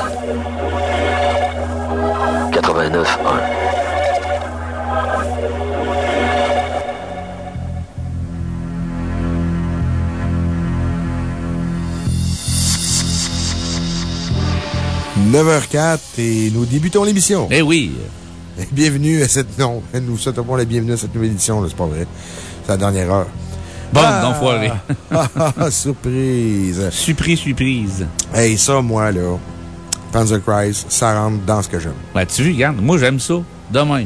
9h04 et nous débutons l'émission. Eh oui. Bienvenue à cette. Non, nous souhaitons la bienvenue à cette nouvelle édition, c'est pas vrai. C'est la dernière heure. Bon, Ah! d'enfoiré. Ah, surprise. Surprise, surprise. Hey, ça, moi, là, Panzer Christ, ça rentre dans ce que j'aime. Ouais, tu regardes, moi j'aime ça. Demain.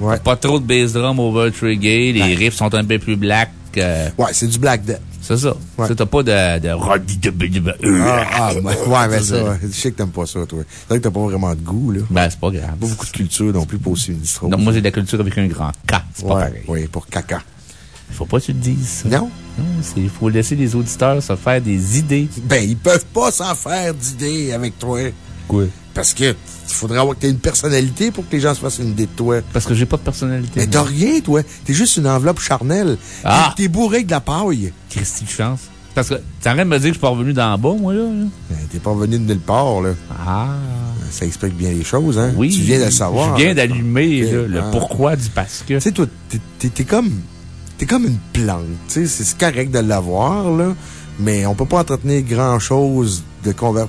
Ouais. Pas trop de bass drum over trigger, les riffs sont un peu plus black. Ouais, c'est du Black Death. C'est ça. Ouais. T'as pas de, de de Ah, ah, ouais, mais ça, ouais. je sais que t'aimes pas ça, toi. C'est vrai que t'as pas vraiment de goût, là. Ben, c'est pas grave. Pas beaucoup de culture non plus pour aussi une Non, moi j'ai de la culture avec un grand K. C'est pas Ouais, pareil. oui, pour caca. Faut pas que tu le dises. ça. Non? Non, il faut laisser les auditeurs se faire des idées. Ben, ils peuvent pas s'en faire d'idées avec toi. Quoi? Parce que, il faudrait avoir que t'aies une personnalité pour que les gens se fassent une idée de toi. Parce que j'ai pas de personnalité. Mais t'as rien, toi. T'es juste une enveloppe charnelle. Ah! T'es bourré de la paille. Christy de chance. Parce que t'es en train de me dire que je suis pas revenu d'en bas, moi, là? Ben, T'es pas venu de nulle part, là. Ah. Ça explique bien les choses, hein? Oui. Tu viens de le savoir. Je viens d'allumer, le ah. pourquoi du parce que. Tu sais, toi, t'es- comme. T'es comme une plante. Tu sais, c'est- correct de l'avoir, là. Mais on peut pas entretenir grand chose de conver...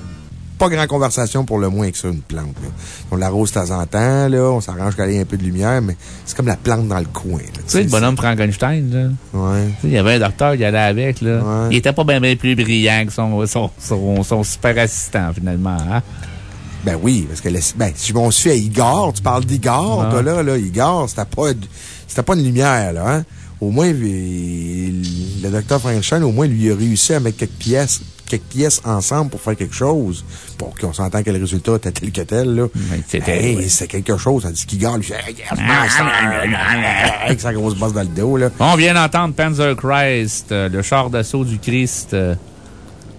Pas grand conversation pour le moins que ça, une plante, là. On l'arrose de temps en temps, là. On s'arrange qu'elle ait un peu de lumière, mais c'est comme la plante dans le coin, là. Tu sais, le bonhomme Frankenstein, là. Ouais. Il y avait un docteur qui allait avec, là. Ouais. Il était pas bien plus brillant que son, son, son, son super assistant, finalement, hein? Ben oui, parce que le- ben, si je m'en suis à Igor, tu parles d'Igor, Ah. toi, là, là, Igor, c'était pas, pas une lumière, là, hein. Au moins, il- le docteur Frankenstein, au moins, lui a réussi à mettre quelques pièces, quelques pièces ensemble pour faire quelque chose. Pour qu'on s'entende que le résultat était tel que tel, là. c'était- Hey, ouais. c'est quelque chose. Fait, Hey, yes, master! avec sa grosse bosse dans le dos, là. On vient d'entendre Panzer Christ, euh, le char d'assaut du Christ. euh,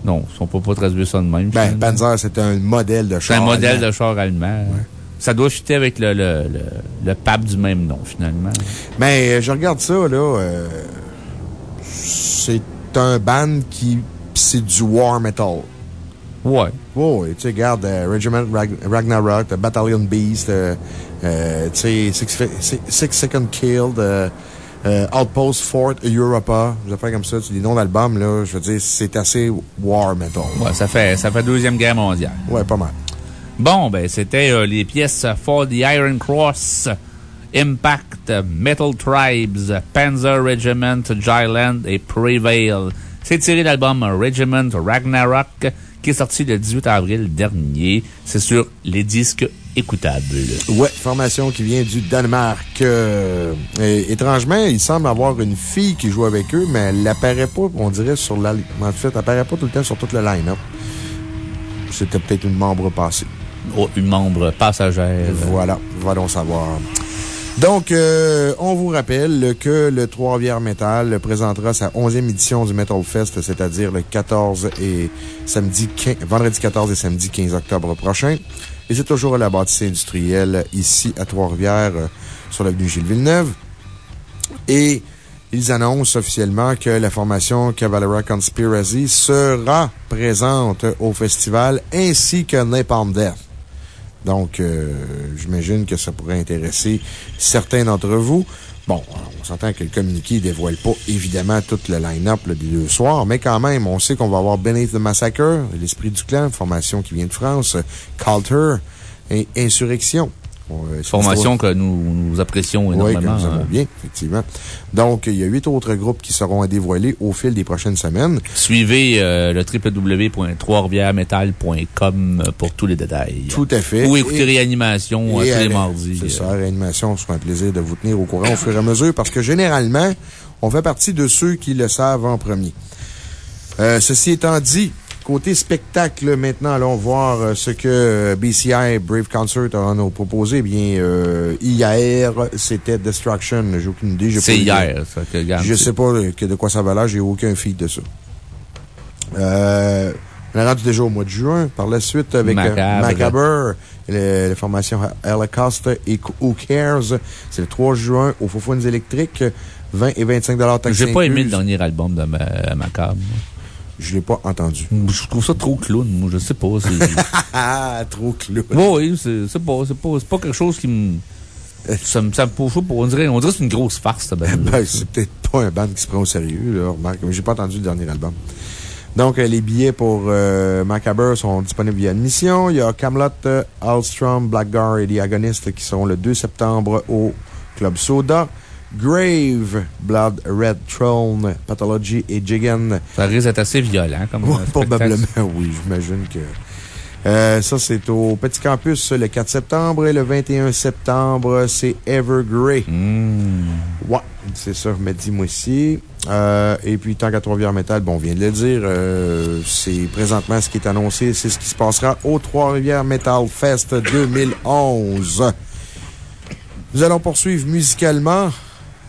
non, on peut pas traduire ça de même. Ben. Panzer, c'est un modèle de C'est char. un modèle allemand. de char allemand. Ça doit chuter avec le, le, le, le pape du même nom, finalement. Mais euh, je regarde ça, là. euh, c'est un band qui. C'est du war metal. Ouais. Ouais, tu sais, regarde euh, Regiment Rag- Ragnarok, The Battalion Beast, euh, euh, tu sais, Six, Fi- Six- Six Second Killed, euh, Outpost Fort Europa, des affaires comme ça, tu dis noms d'albums, là, je veux dire, c'est assez war metal. Ouais, ça fait, ça fait Deuxième Guerre mondiale. Ouais, pas mal. Bon, ben, c'était les pièces For the Iron Cross, Impact, Metal Tribes, Panzer Regiment, Giant et Prevail. C'est tiré de l'album Regiment Ragnarok, qui est sorti le 18 avril dernier. C'est sur les disques écoutables. Ouais, formation qui vient du Danemark. Euh, et, étrangement, il semble avoir une fille qui joue avec eux, mais elle n'apparaît pas, on dirait, sur la. En fait, elle apparaît pas tout le temps sur toute le line-up. C'était peut-être une membre passée. Oh, une membre passagère. Voilà, va donc savoir. Donc, euh, on vous rappelle que le Trois-Rivières Metal présentera sa 11e édition du Metal Fest, c'est-à-dire le 14 et samedi 15, vendredi 14 et samedi 15 octobre prochain. Et c'est toujours à la bâtisse industrielle ici à Trois-Rivières, euh, sur l'avenue Gilles Villeneuve. Et ils annoncent officiellement que la formation Cavalera Conspiracy sera présente au festival ainsi que Napalm Death. Donc, euh, j'imagine que ça pourrait intéresser certains d'entre vous. Bon, on s'entend que le communiqué ne dévoile pas évidemment tout le line-up des deux soirs, mais quand même, on sait qu'on va avoir Beneath the Massacre, l'esprit du clan, formation qui vient de France, Calter et Insurrection. Euh, Formation que nous, nous apprécions Oui, énormément. que nous aimons hein. bien, effectivement. Donc, il y a huit autres groupes qui seront à dévoiler au fil des prochaines semaines. Suivez euh, le www.trois-rivières-métal.com pour tous les détails. Tout à fait. Ou écouter Et- Réanimation euh, Et tous les mardis. C'est ça, Réanimation, ce sera un plaisir de vous tenir au courant au fur et à mesure parce que généralement, on fait partie de ceux qui le savent en premier. Euh, ceci étant dit, côté spectacle, maintenant, allons voir euh, ce que euh, BCI Brave Concert a nous proposé. Eh Bien, euh, hier, c'était Destruction. J'ai aucune idée. C'est hier, ça, que Je c'est- sais pas euh, que de quoi ça va là. J'ai aucun feed de ça. Euh, on est rendu déjà au mois de juin. Par la suite, avec euh, Macabre. Le- la formation Holocaust et Who Cares. C'est le 3 juin au Foufounes électriques. 20 et 25 taxes J'ai pas aimé le dernier album de ma, Macabre. Je l'ai pas entendu. Je trouve ça trop clown, moi, je sais pas. trop clown. Oui, oui, c'est pas, c'est pas, c'est pas quelque chose qui me. Ça me, ça me pose pour. On dirait, on dirait que c'est une grosse farce, ça. Ben, c'est peut-être pas un band qui se prend au sérieux, là, remarque. Mais j'ai pas entendu le dernier album. Donc, euh, les billets pour euh, Macabre sont disponibles via admission. Il y a Camelot, euh, Alstrom, Blackguard et The Agonist qui seront le 2 septembre au Club Soda. Grave, Blood Red Throne, Pathology et Jigen. Ça risque d'être assez violent, comme Ouais, probablement, oui, j'imagine que. Euh, ça, c'est au Petit Campus le 4 septembre et le 21 septembre, c'est Evergrey. Hmm. Ouais, c'est ça, mais dis-moi ici. Euh, et puis, tant qu'à Trois-Rivières Metal, bon, on vient de le dire, euh, c'est présentement ce qui est annoncé, c'est ce qui se passera au Trois-Rivières Metal Fest 2011. Nous allons poursuivre musicalement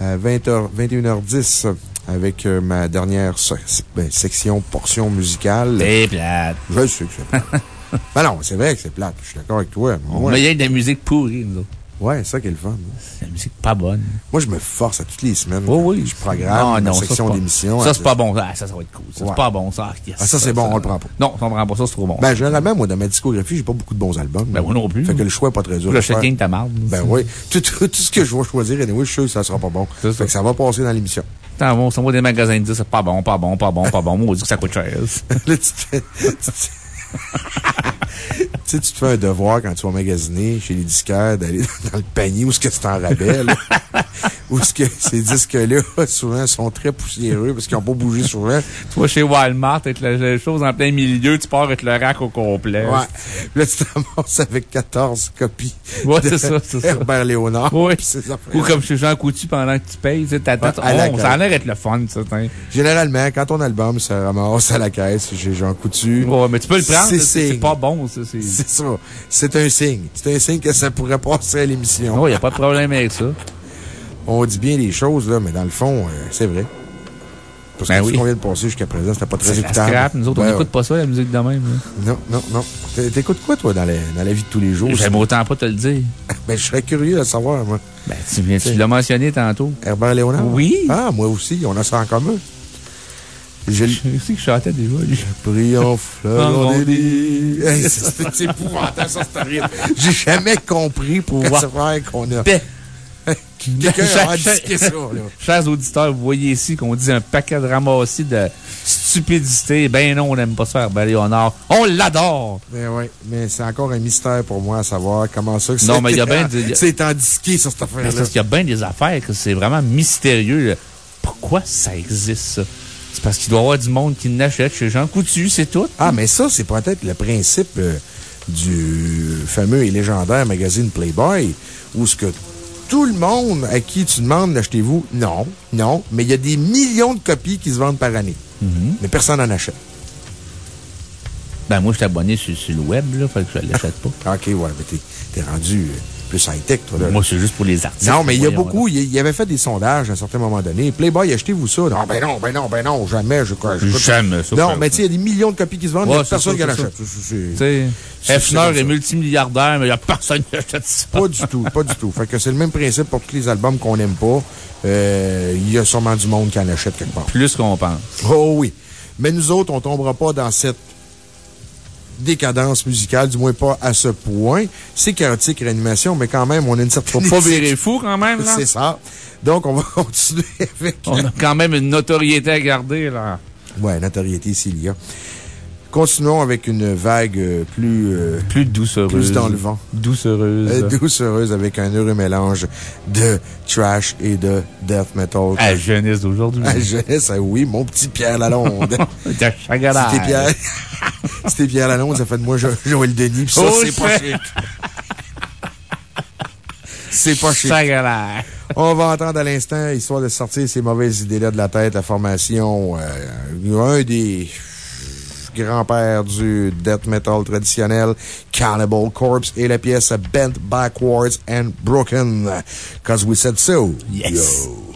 à 20h, 21h10 avec euh, ma dernière se- ben, section portion musicale. C'est plate. Je sais que c'est plate. ben non, c'est vrai que c'est plate. Je suis d'accord avec toi. mais On ouais. Mais il y a de la musique pourrie, nous autres. Ouais, c'est ça qui est le fun. C'est la musique pas bonne. Moi, je me force à toutes les semaines. Oui, oui. Je programme Ah, ça, section d'émission. Ça, c'est pas bon. Ah, ça, ça va être cool. Ça, Ouais. c'est pas bon, ça. Yes, Ah, ça, c'est bon, on le prend pas. Non, on le prend pas. Ça, c'est trop bon. Ben, généralement, moi, dans ma discographie, j'ai pas beaucoup de bons albums. Ben, moi non plus. Fait que le choix est pas très dur. Le chacun ta marde. Ben oui. Tout, tout, tout ce que je vais choisir, anyway, je suis sûr que ça sera pas bon. Fait ça. que ça va passer dans l'émission. T'en vas, on s'en va des magasins de c'est pas bon, pas bon, pas bon, pas bon. Moi, on dit que ça coûte cher. Là, tu tu Tu sais, tu te fais un devoir quand tu vas magasiner chez les disquaires d'aller dans le panier où ce que c'est en rabais, là. où ce que ces disques-là, souvent, sont très poussiéreux parce qu'ils n'ont pas bougé souvent. Tu vas chez Walmart avec la la chose en plein milieu, tu pars avec le rack au complet. Ouais. Là, tu t'amasses avec 14 copies. Ouais, c'est ça, c'est ça. Herbert Léonard. Affaires. Ou comme chez Jean Coutu pendant que tu payes, tu sais, ta tête. Ouais, oh, ça a l'air d'être le fun, ça. Généralement, quand ton album se ramasse à la caisse chez Jean Coutu. Ouais, mais tu peux le prendre, c'est pas bon, ça. C'est C'est ça. C'est un signe. C'est un signe que ça pourrait passer à l'émission. Non, il n'y a pas de problème avec ça. On dit bien les choses, là, mais dans le fond, euh, c'est vrai. Parce Ben que tout oui. ce qu'on vient de passer jusqu'à présent, c'était pas très écoutable. scrap. Nous autres, on Ben, n'écoute pas ça, la musique de même. là. Non, non, non. T'é- T'écoutes quoi, toi, dans la, dans la vie de tous les jours? J'aime autant pas te le dire. Ben, je serais curieux de savoir, moi. Ben, tu viens- tu l'as mentionné tantôt? Herbert Léonard? Oui. Ah, moi aussi, on a ça en commun. Je sais que je chantais déjà, prix en fleurs c'est épouvantable, ça, c'est horrible. J'ai jamais compris pourquoi c'est vrai qu'on a. Ben. Chers auditeurs, vous voyez ici qu'on dit un paquet de ramassis de stupidité. Ben non, on n'aime pas ça, Herbert Léonard. On l'adore! Ben oui, mais c'est encore un mystère pour moi à savoir comment ça que Non, c'est- mais il y a bien C'est indiqué sur cette affaire-là. parce qu'il y a bien des affaires que c'est vraiment mystérieux. Pourquoi ça existe, ça? C'est parce qu'il doit y avoir du monde qui l'achète chez Jean Coutu, c'est tout. Ah, mais ça, c'est peut-être le principe euh, du fameux et légendaire magazine Playboy, où ce que tout le monde à qui tu demandes d'achetez-vous, non, non, mais il y a des millions de copies qui se vendent par année. Mais personne n'en achète. Ben, moi, je suis abonné sur, sur le web, là. Fait que je l'achète pas. OK, ouais, mais t'es t'es rendu euh, plus high-tech, toi, là. Moi, c'est juste pour les artistes. Non, mais il y a beaucoup. Il il avait fait des sondages à un certain moment donné. Playboy, achetez-vous ça? Non, ben non, ben non, ben non, jamais. Je, je, Jamais, ça, Non, mais tu sais, il y a des millions de copies qui se vendent, Ouais, mais personne qui en c'est achète. C'est- c'est- Tu sais, c'est- c'est Hefner est multimilliardaire, mais il n'y a personne qui achète ça. Pas du tout, pas du tout. Fait que c'est le même principe pour tous les albums qu'on n'aime pas. Euh, Il y a sûrement du monde qui en achète quelque part. Plus qu'on pense. Oh oui. Mais nous autres, on tombera pas dans cette décadence musicale, du moins pas à ce point. C'est chaotique réanimation, mais quand même, on a une certaine. Faut pas virer fou, quand même, là. C'est ça. Donc, on va continuer avec. On a quand même une notoriété à garder, là. Ouais, notoriété s'il y a. Continuons avec une vague euh, plus... euh, Plus doucereuse. Plus dans le vent. Doucereuse. Euh, doucereuse avec un heureux mélange de trash et de death metal. À la jeunesse d'aujourd'hui. À la jeunesse, ah oui, mon petit Pierre Lalonde. De Chagalac. C'était Pierre. C'était Pierre Lalonde, ça fait de moi Jo- Joël Denis, pis ça, Oh, c'est pas chic. C'est pas chic. On va entendre à l'instant, histoire de sortir ces mauvaises idées-là de la tête, la formation, euh, un des grands-pères du death metal traditionnel, Cannibal Corpse, et la pièce Bent Backwards and Broken. Cause we said so. Yes. Yo.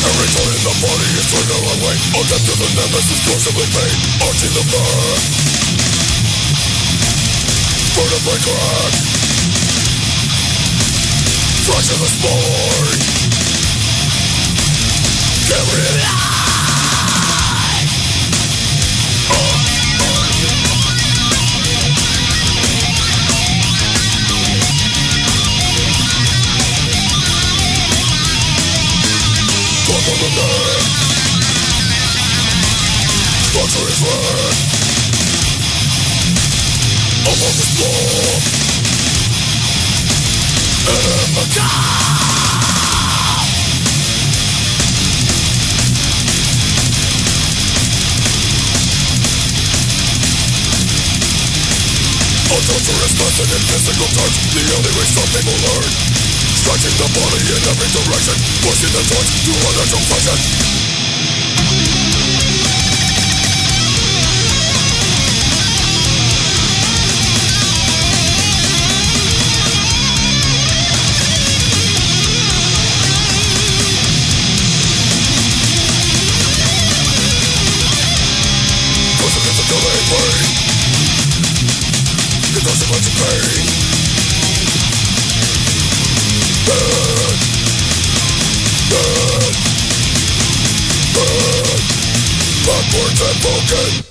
Every joint in the body is turned our way Attempt to the nemesis, forcibly pain Arching the back Vertebrae crack Thrashing the spine Carry it out return Upon this floor a torturous method in physical touch The only way people learn Stretching the body in every direction. Pushing the torch to a natural fashion. Backwards and broken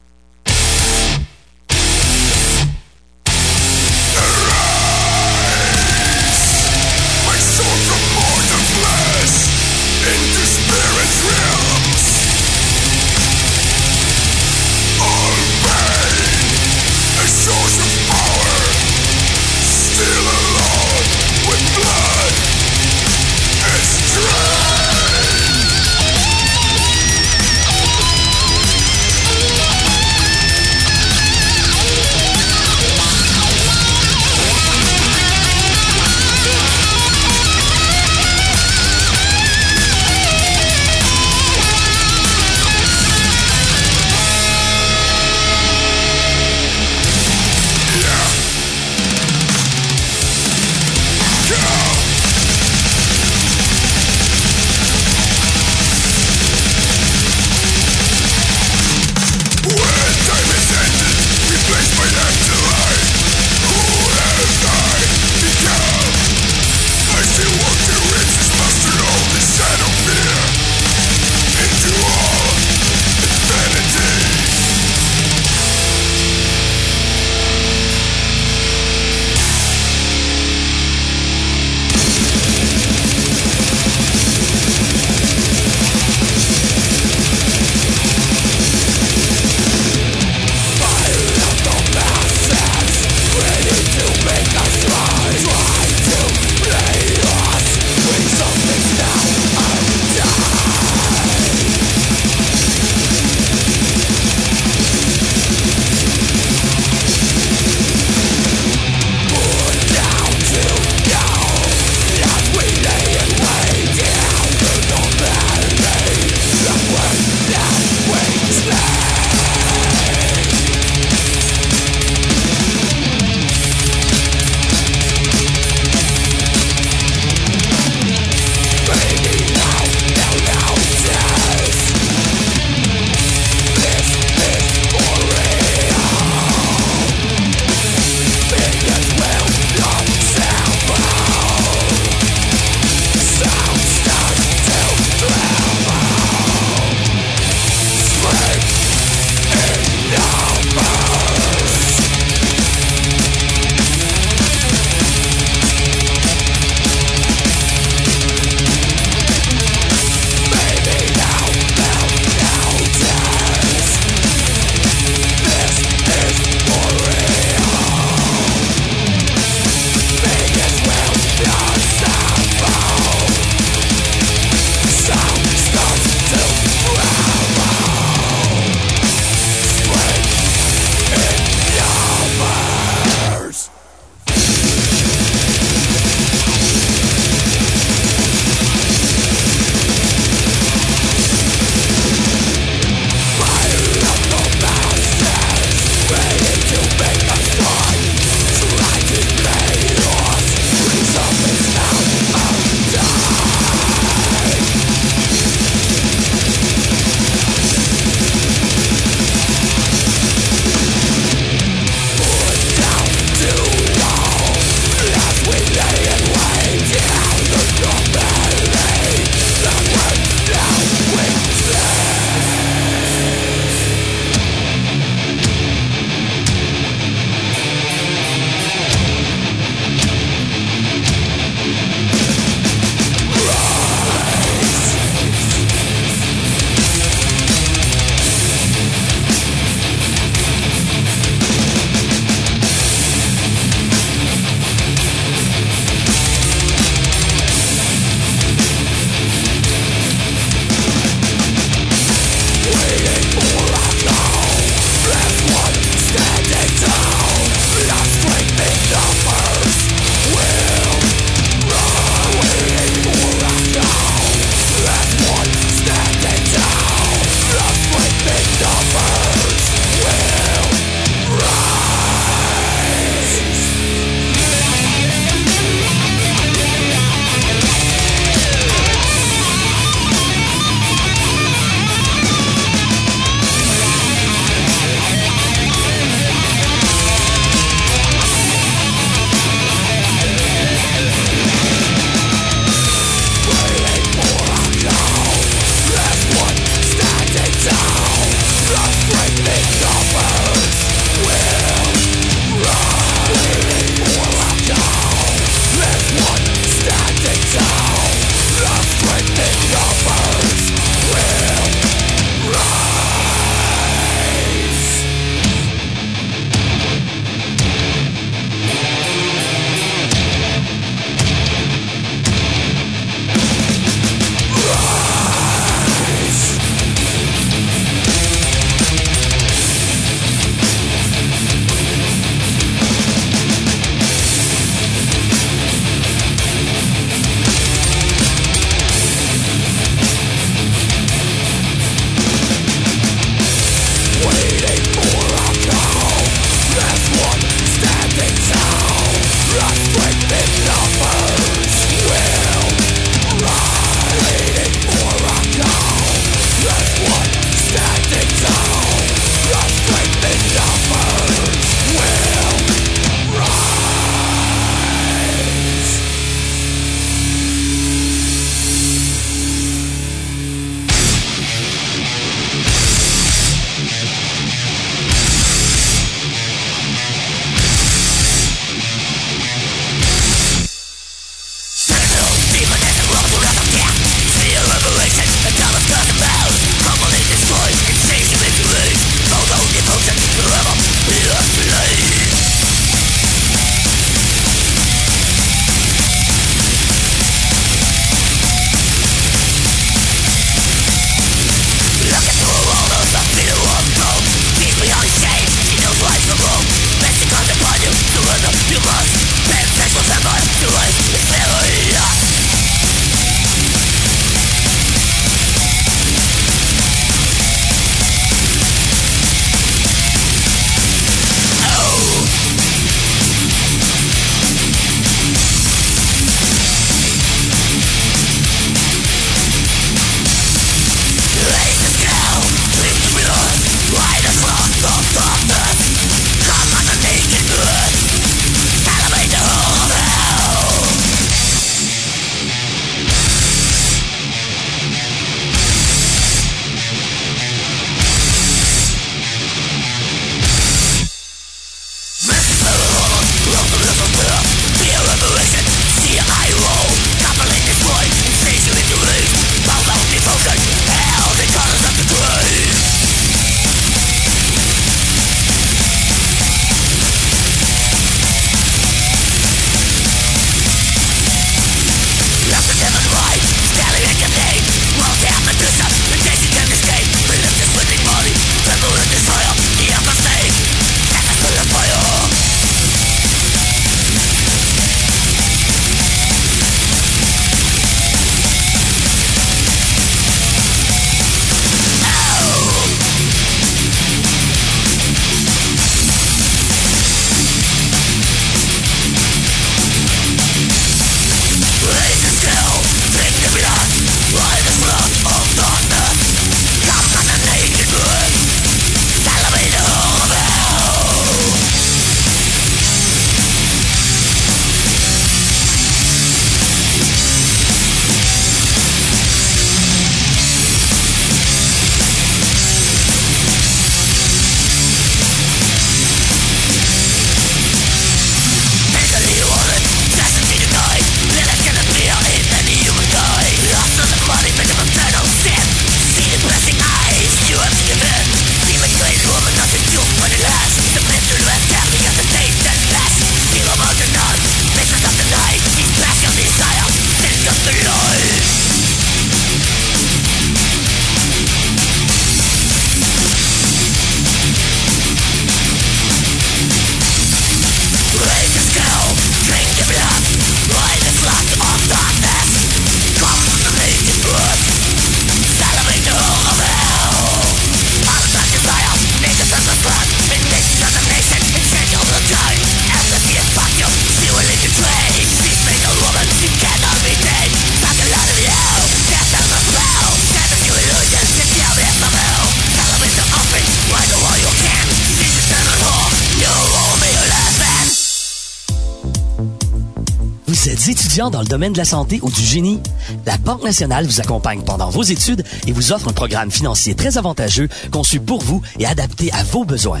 dans le domaine de la santé ou du génie? La Banque nationale vous accompagne pendant vos études et vous offre un programme financier très avantageux conçu pour vous et adapté à vos besoins.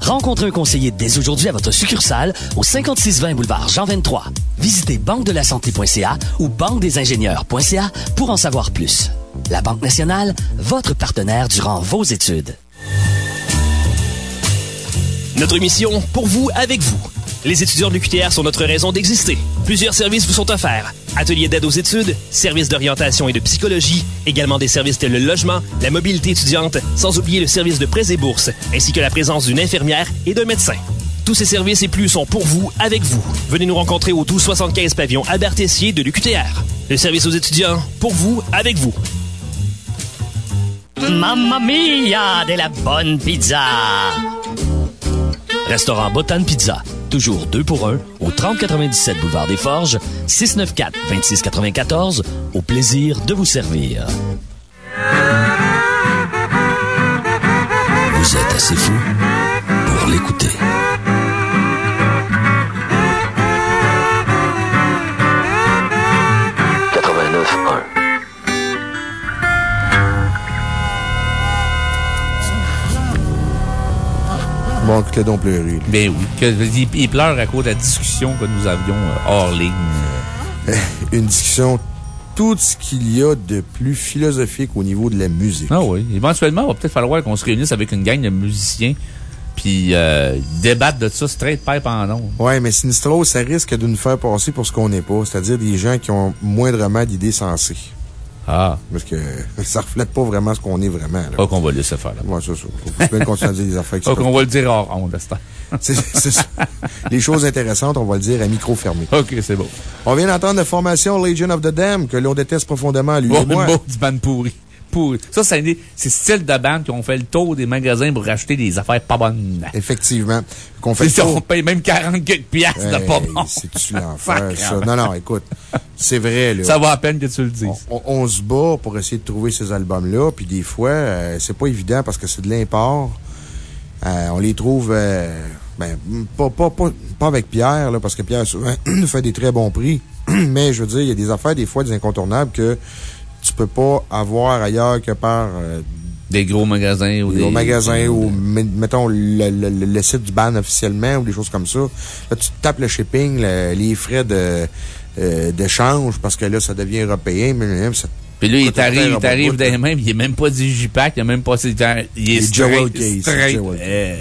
Rencontrez un conseiller dès aujourd'hui à votre succursale au 5620 boulevard Jean 23. Visitez banque-de-la-santé.ca ou banque-des-ingénieurs.ca pour en savoir plus. La Banque nationale, votre partenaire durant vos études. Notre mission, pour vous, avec vous. Les étudiants de l'UQTR sont notre raison d'exister. Plusieurs services vous sont offerts. Ateliers d'aide aux études, services d'orientation et de psychologie, également des services tels le logement, la mobilité étudiante, sans oublier le service de prêts et bourses, ainsi que la présence d'une infirmière et d'un médecin. Tous ces services et plus sont pour vous, avec vous. Venez nous rencontrer au 1275 pavillon Albert Tessier de l'UQTR. Le service aux étudiants, pour vous, avec vous. Mamma mia de la bonne pizza! Restaurant Botan Pizza. Toujours 2 pour 1 au 3097 Boulevard des Forges, 694-2694. Au plaisir de vous servir. Vous êtes assez fou pour l'écouter. Bon, donc pleurer. là. Ben oui. Que- il, il pleure à cause de la discussion que nous avions euh, hors ligne. Une discussion, tout ce qu'il y a de plus philosophique au niveau de la musique. Ah oui. Éventuellement, il va peut-être falloir qu'on se réunisse avec une gang de musiciens puis euh, débattre de ça straight pipe en nom. Ouais, mais Sinistro, ça risque de nous faire passer pour ce qu'on n'est pas, c'est-à-dire des gens qui ont moindrement d'idées sensées. Ah. Parce que ça reflète pas vraiment ce qu'on est vraiment. Là. Pas qu'on va laisser faire. Là. Ouais, ça, ça. Faut bien des affaires Pas qu'on va le dire hors honte. C'est c'est ça. Les choses intéressantes, on va le dire à micro fermé. OK, c'est bon. On vient d'entendre la formation Legion of the Dam, que l'on déteste profondément, lui Oh, et moi. du band pourri. Pourri. Ça, c'est c'est style de band qui ont fait le tour des magasins pour racheter des affaires pas bonnes. Effectivement. Qu'on fait tour. on paye même 40 quelques piastres de pas Hey, bon. C'est-tu l'enfer, ça? Non, non, écoute. C'est vrai, là. Ça va à peine que tu le dises. On, on se bat pour essayer de trouver ces albums-là, puis des fois, euh, c'est pas évident parce que c'est de l'import. Euh, on les trouve, euh, ben, pas, pas, pas, pas avec Pierre, là, parce que Pierre souvent fait des très bons prix. Mais je veux dire, il y a des affaires, des fois, des incontournables que peux pas avoir ailleurs que par euh, Des gros magasins ou des des. gros magasins ou, met- mettons, le, le- le- site du ban officiellement ou des choses comme ça. Là, tu tapes le shipping, le- les frais de, euh, d'échange parce que là, ça devient européen, mais même ça Puis là, il t'arrive, il t'arrive les mains, puis il est même pas digipack, il a même pas, c'est- il est straight. Joel Case. straight. Eh.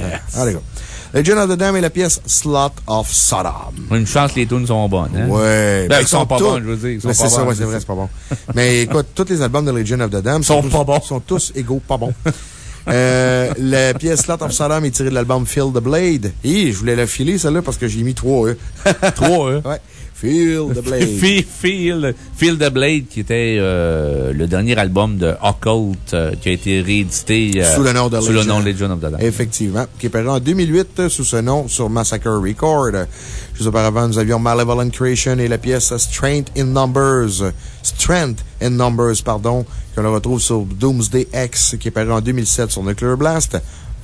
Legend of the Dam et la pièce Slot of Sodom. Une chance, les tunes sont bonnes, hein? Ouais. Ben, mais ils sont pas bonnes, je veux dire. Ils sont Mais pas c'est ça, bonnes, ouais, c'est c'est vrai, ça. c'est pas bon. mais écoute, tous les albums de Legend of the Dam Sont pas bons. sont tous égaux, pas bons. Euh, la pièce Slot of Sodom est tirée de l'album Feel the Blade. Et je voulais la filer, celle-là, parce que j'ai mis trois E. Trois, hein? Ouais. Feel the Blade. Feel, Feel, Feel the Blade, qui était euh, le dernier album de Occult, euh, qui a été réédité euh, Sous le nom de sous le Legend. nom Legend of the Damned. Effectivement. Qui est paru en 2008 sous ce nom sur Massacre Record. Juste auparavant, nous avions Malevolent Creation et la pièce Strength in Numbers. Strength in Numbers, pardon, que l'on retrouve sur Doomsday X, qui est paru en 2007 sur Nuclear Blast.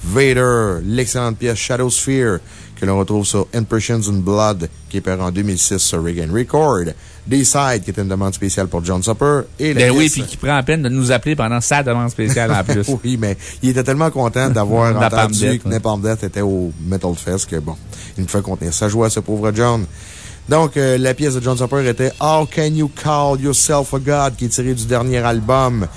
Vader, l'excellente pièce Shadow Sphere, que l'on retrouve sur Impressions in Blood, qui est en 2006 sur Reagan Record. D-Side, qui était une demande spéciale pour John Supper. Et Ben oui, puis qui prend la peine de nous appeler pendant sa demande spéciale en plus. oui, mais il était tellement content d'avoir entendu que. Napalm Death était au Metal Fest que, bon, il me fait contenir sa joie, ce pauvre John. Donc, euh, la pièce de John Supper était How Can You Call Yourself a God, qui est tirée du dernier album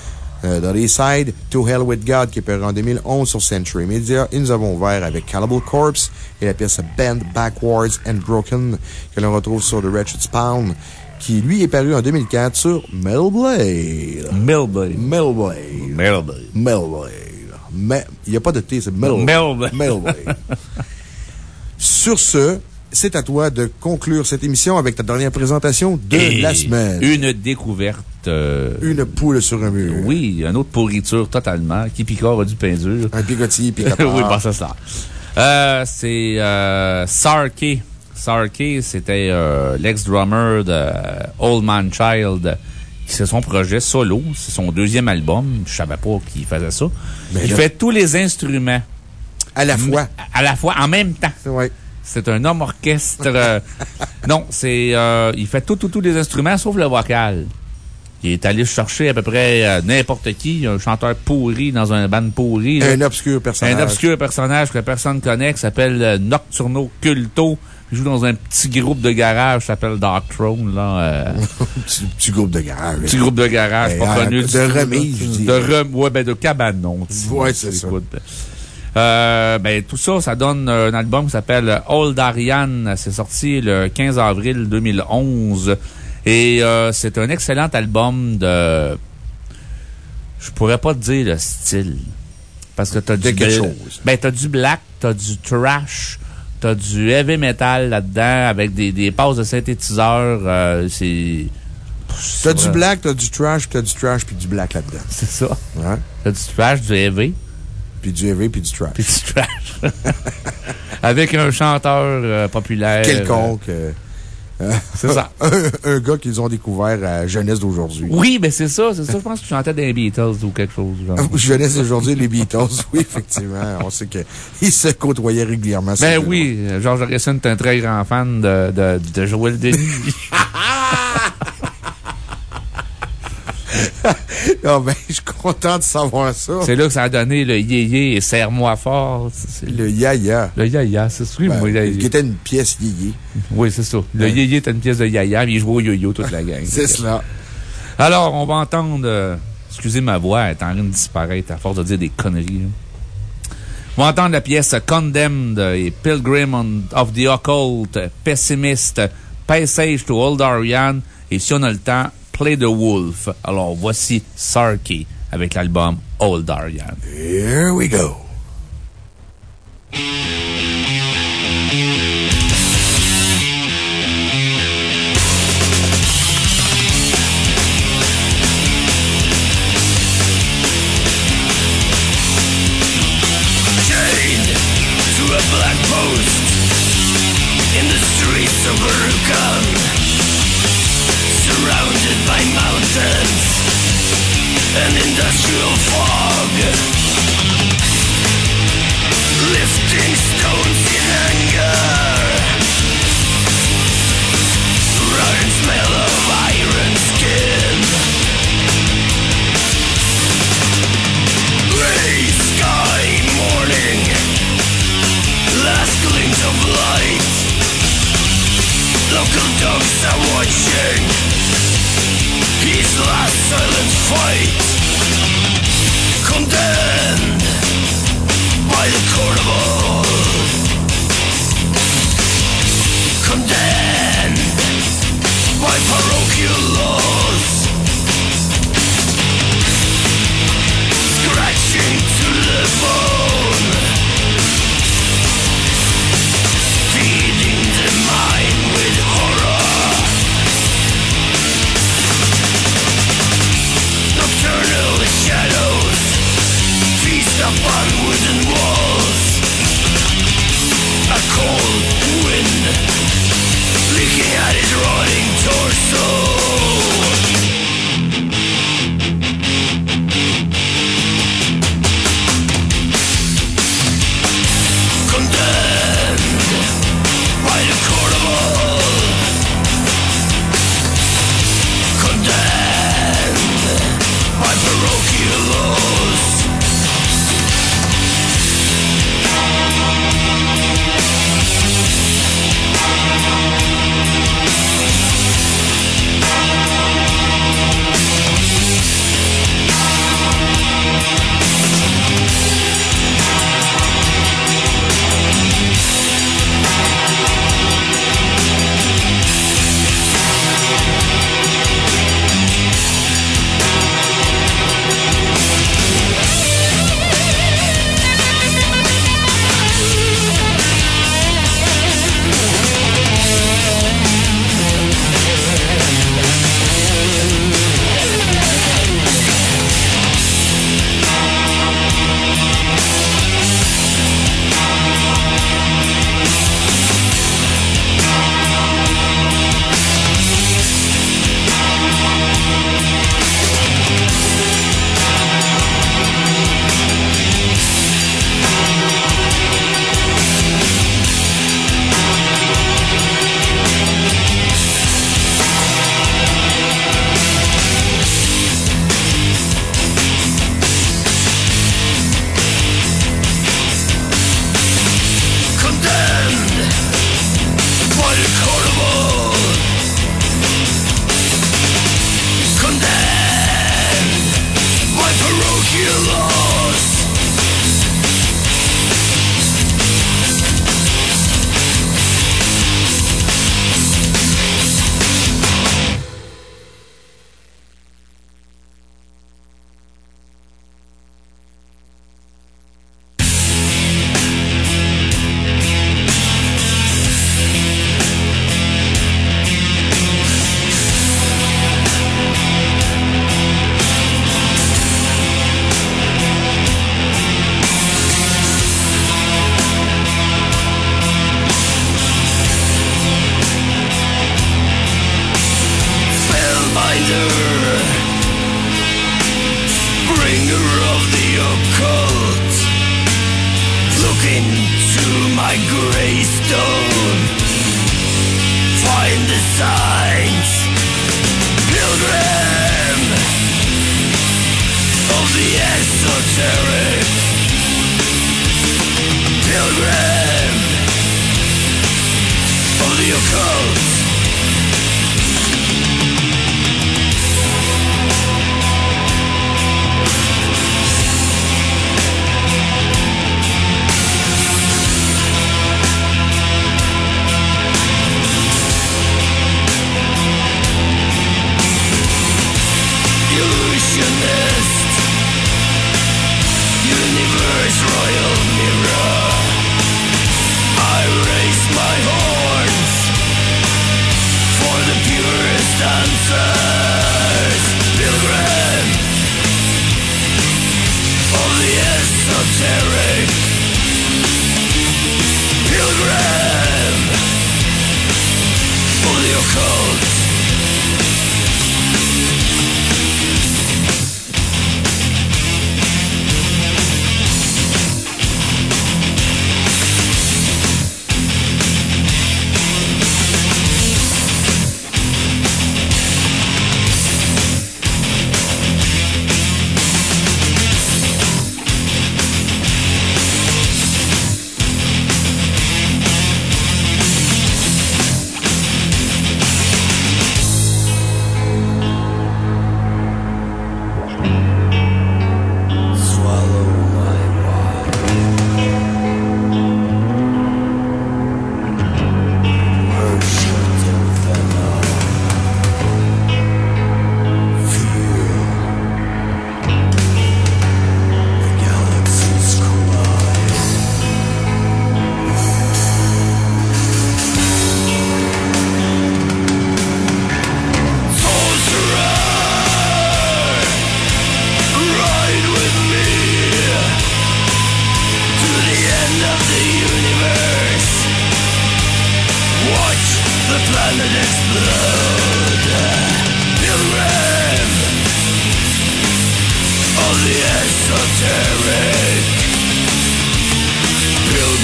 euh, de A-Side, To Hell with God, qui est paru en 2011 sur Century Media. Et nous avons ouvert avec Cannibal Corpse et la pièce Bend Backwards and Broken, que l'on retrouve sur The Wretched Spawn, qui, lui, est paru en 2004 sur Metal Blade. Metal Blade. Metal Blade. Metal Blade. Metal Blade. Mais, il n'y a pas de T, c'est Metal Metal Blade. Metal Blade. Sur ce, c'est à toi de conclure cette émission avec ta dernière présentation de Et la semaine. Une découverte. euh, Une poule sur un mur. Oui, une autre pourriture totalement. Qui picore a du pain dur. Un picotier, puis oui, bon, ça, ça. Euh, c'est euh, Sarkey. Sarkey, c'était l'ex-drummer de Old Man Child. C'est son projet solo. C'est son deuxième album. Je savais pas qu'il faisait ça. Mais il là- fait tous les instruments. À la fois. À la fois, en même temps. C'est un homme orchestre. euh, non, c'est, euh, il fait tout, tout, tous les instruments sauf le vocal. Il est allé chercher à peu près euh, n'importe qui, un chanteur pourri dans un band pourri. là. Un obscur personnage. Un obscur personnage que personne connaît qui s'appelle euh, Nocturno Culto. Il joue dans un petit groupe de garage qui s'appelle Dark Throne, là. euh, petit, petit groupe de garage. petit groupe de garage, Eh, pas euh, connu. de remise, je De dirais. rem, ouais, ben, de cabanon. Ouais, c'est ça. Écoute, Euh, ben, tout ça, ça donne un album qui s'appelle Old Ariane. C'est sorti le 15 avril 2011. Et euh, c'est un excellent album de... Je pourrais pas te dire le style. Parce que t'as du... quelque chose. Ben, t'as du black, t'as du trash, t'as du heavy metal là-dedans avec des, des passes de synthétiseurs. euh, c'est... T'as du black, t'as du trash, puis t'as du trash, puis du black là-dedans. C'est ça. Ouais. T'as du trash, du heavy. Puis du heavy, puis du trash. Puis du trash. Avec un chanteur euh, populaire. Quelconque. euh, euh, C'est ça. un, un gars qu'ils ont découvert à Jeunesse d'aujourd'hui. Oui, mais c'est ça, c'est ça. Je pense qu'il chantait des Beatles ou quelque chose. genre. Jeunesse d'aujourd'hui, les Beatles, oui, effectivement. On sait qu'ils se côtoyaient régulièrement. Ben oui, George Harrison est un très grand fan de, de, de Joel Denis. Ah ben, je suis content de savoir ça. c'est là que ça a donné le yéyé et serre-moi fort. Le yaya. Le yaya, c'est. Oui, Ben, moi, qui était une pièce yéyé. oui, c'est ça. Le Ouais. yéyé était une pièce de yaya, mais il jouait au yo-yo toute la gang. C'est cela. Alors, on va entendre. euh, excusez ma voix, elle est en train de disparaître à force de dire des conneries. là. On va entendre la pièce Condemned et Pilgrim of the Occult, Pessimist, Passage to Old Ariane et si on a le temps, Play the Wolf. Alors, voici Sarky avec l'album Old Ariane. Here we go. chained to a black post in the streets of Urukan, and industrial fog, lifting stones in anger, rotten smell of iron skin. Gray sky morning, last gleams of light. Local dogs are watching last silent fight. Condemned by the. Condemned by parochial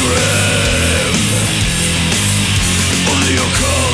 Pilgrim of the occult.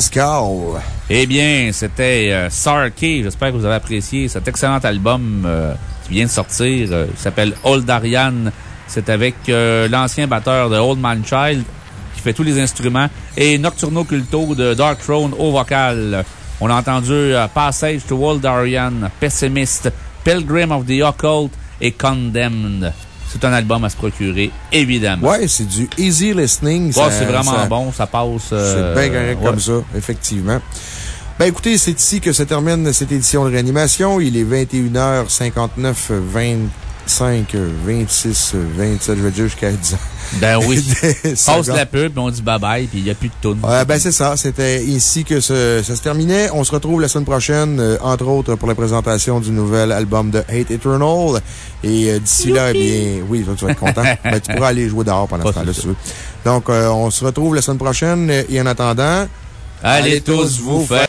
Call. Eh bien, c'était euh, Sarkey. J'espère que vous avez apprécié cet excellent album euh, qui vient de sortir. euh, il s'appelle Old Ariane. C'est avec l'ancien batteur de Old Man Child qui fait tous les instruments et Nocturno Culto de Dark Throne au vocal. On a entendu Passage to Old Ariane, Pessimist, Pilgrim of the Occult et Condemned. C'est un album à se procurer, évidemment. Ouais, c'est du easy listening. Ouais, c'est vraiment ça- bon, ça passe. C'est euh, bien correct ouais. comme ça, effectivement. Ben écoutez, c'est ici que se termine cette édition de réanimation. Il est 21h59, 25, 26, 27, je vais dire jusqu'à 10 ans. Ben oui. Passe la pub, puis on dit bye bye, puis il n'y a plus de. Ouais, ben c'est ça. C'était ici que ce- ça se terminait. On se retrouve la semaine prochaine, euh, entre autres, pour la présentation du nouvel album de Hate Eternal. Et euh, d'ici là, eh bien, oui, toi, tu vas être content. ben, tu pourras aller jouer dehors pendant ce temps-là, si tu veux. Donc, euh, on se retrouve la semaine prochaine. Et en attendant, Allez tous vous faire.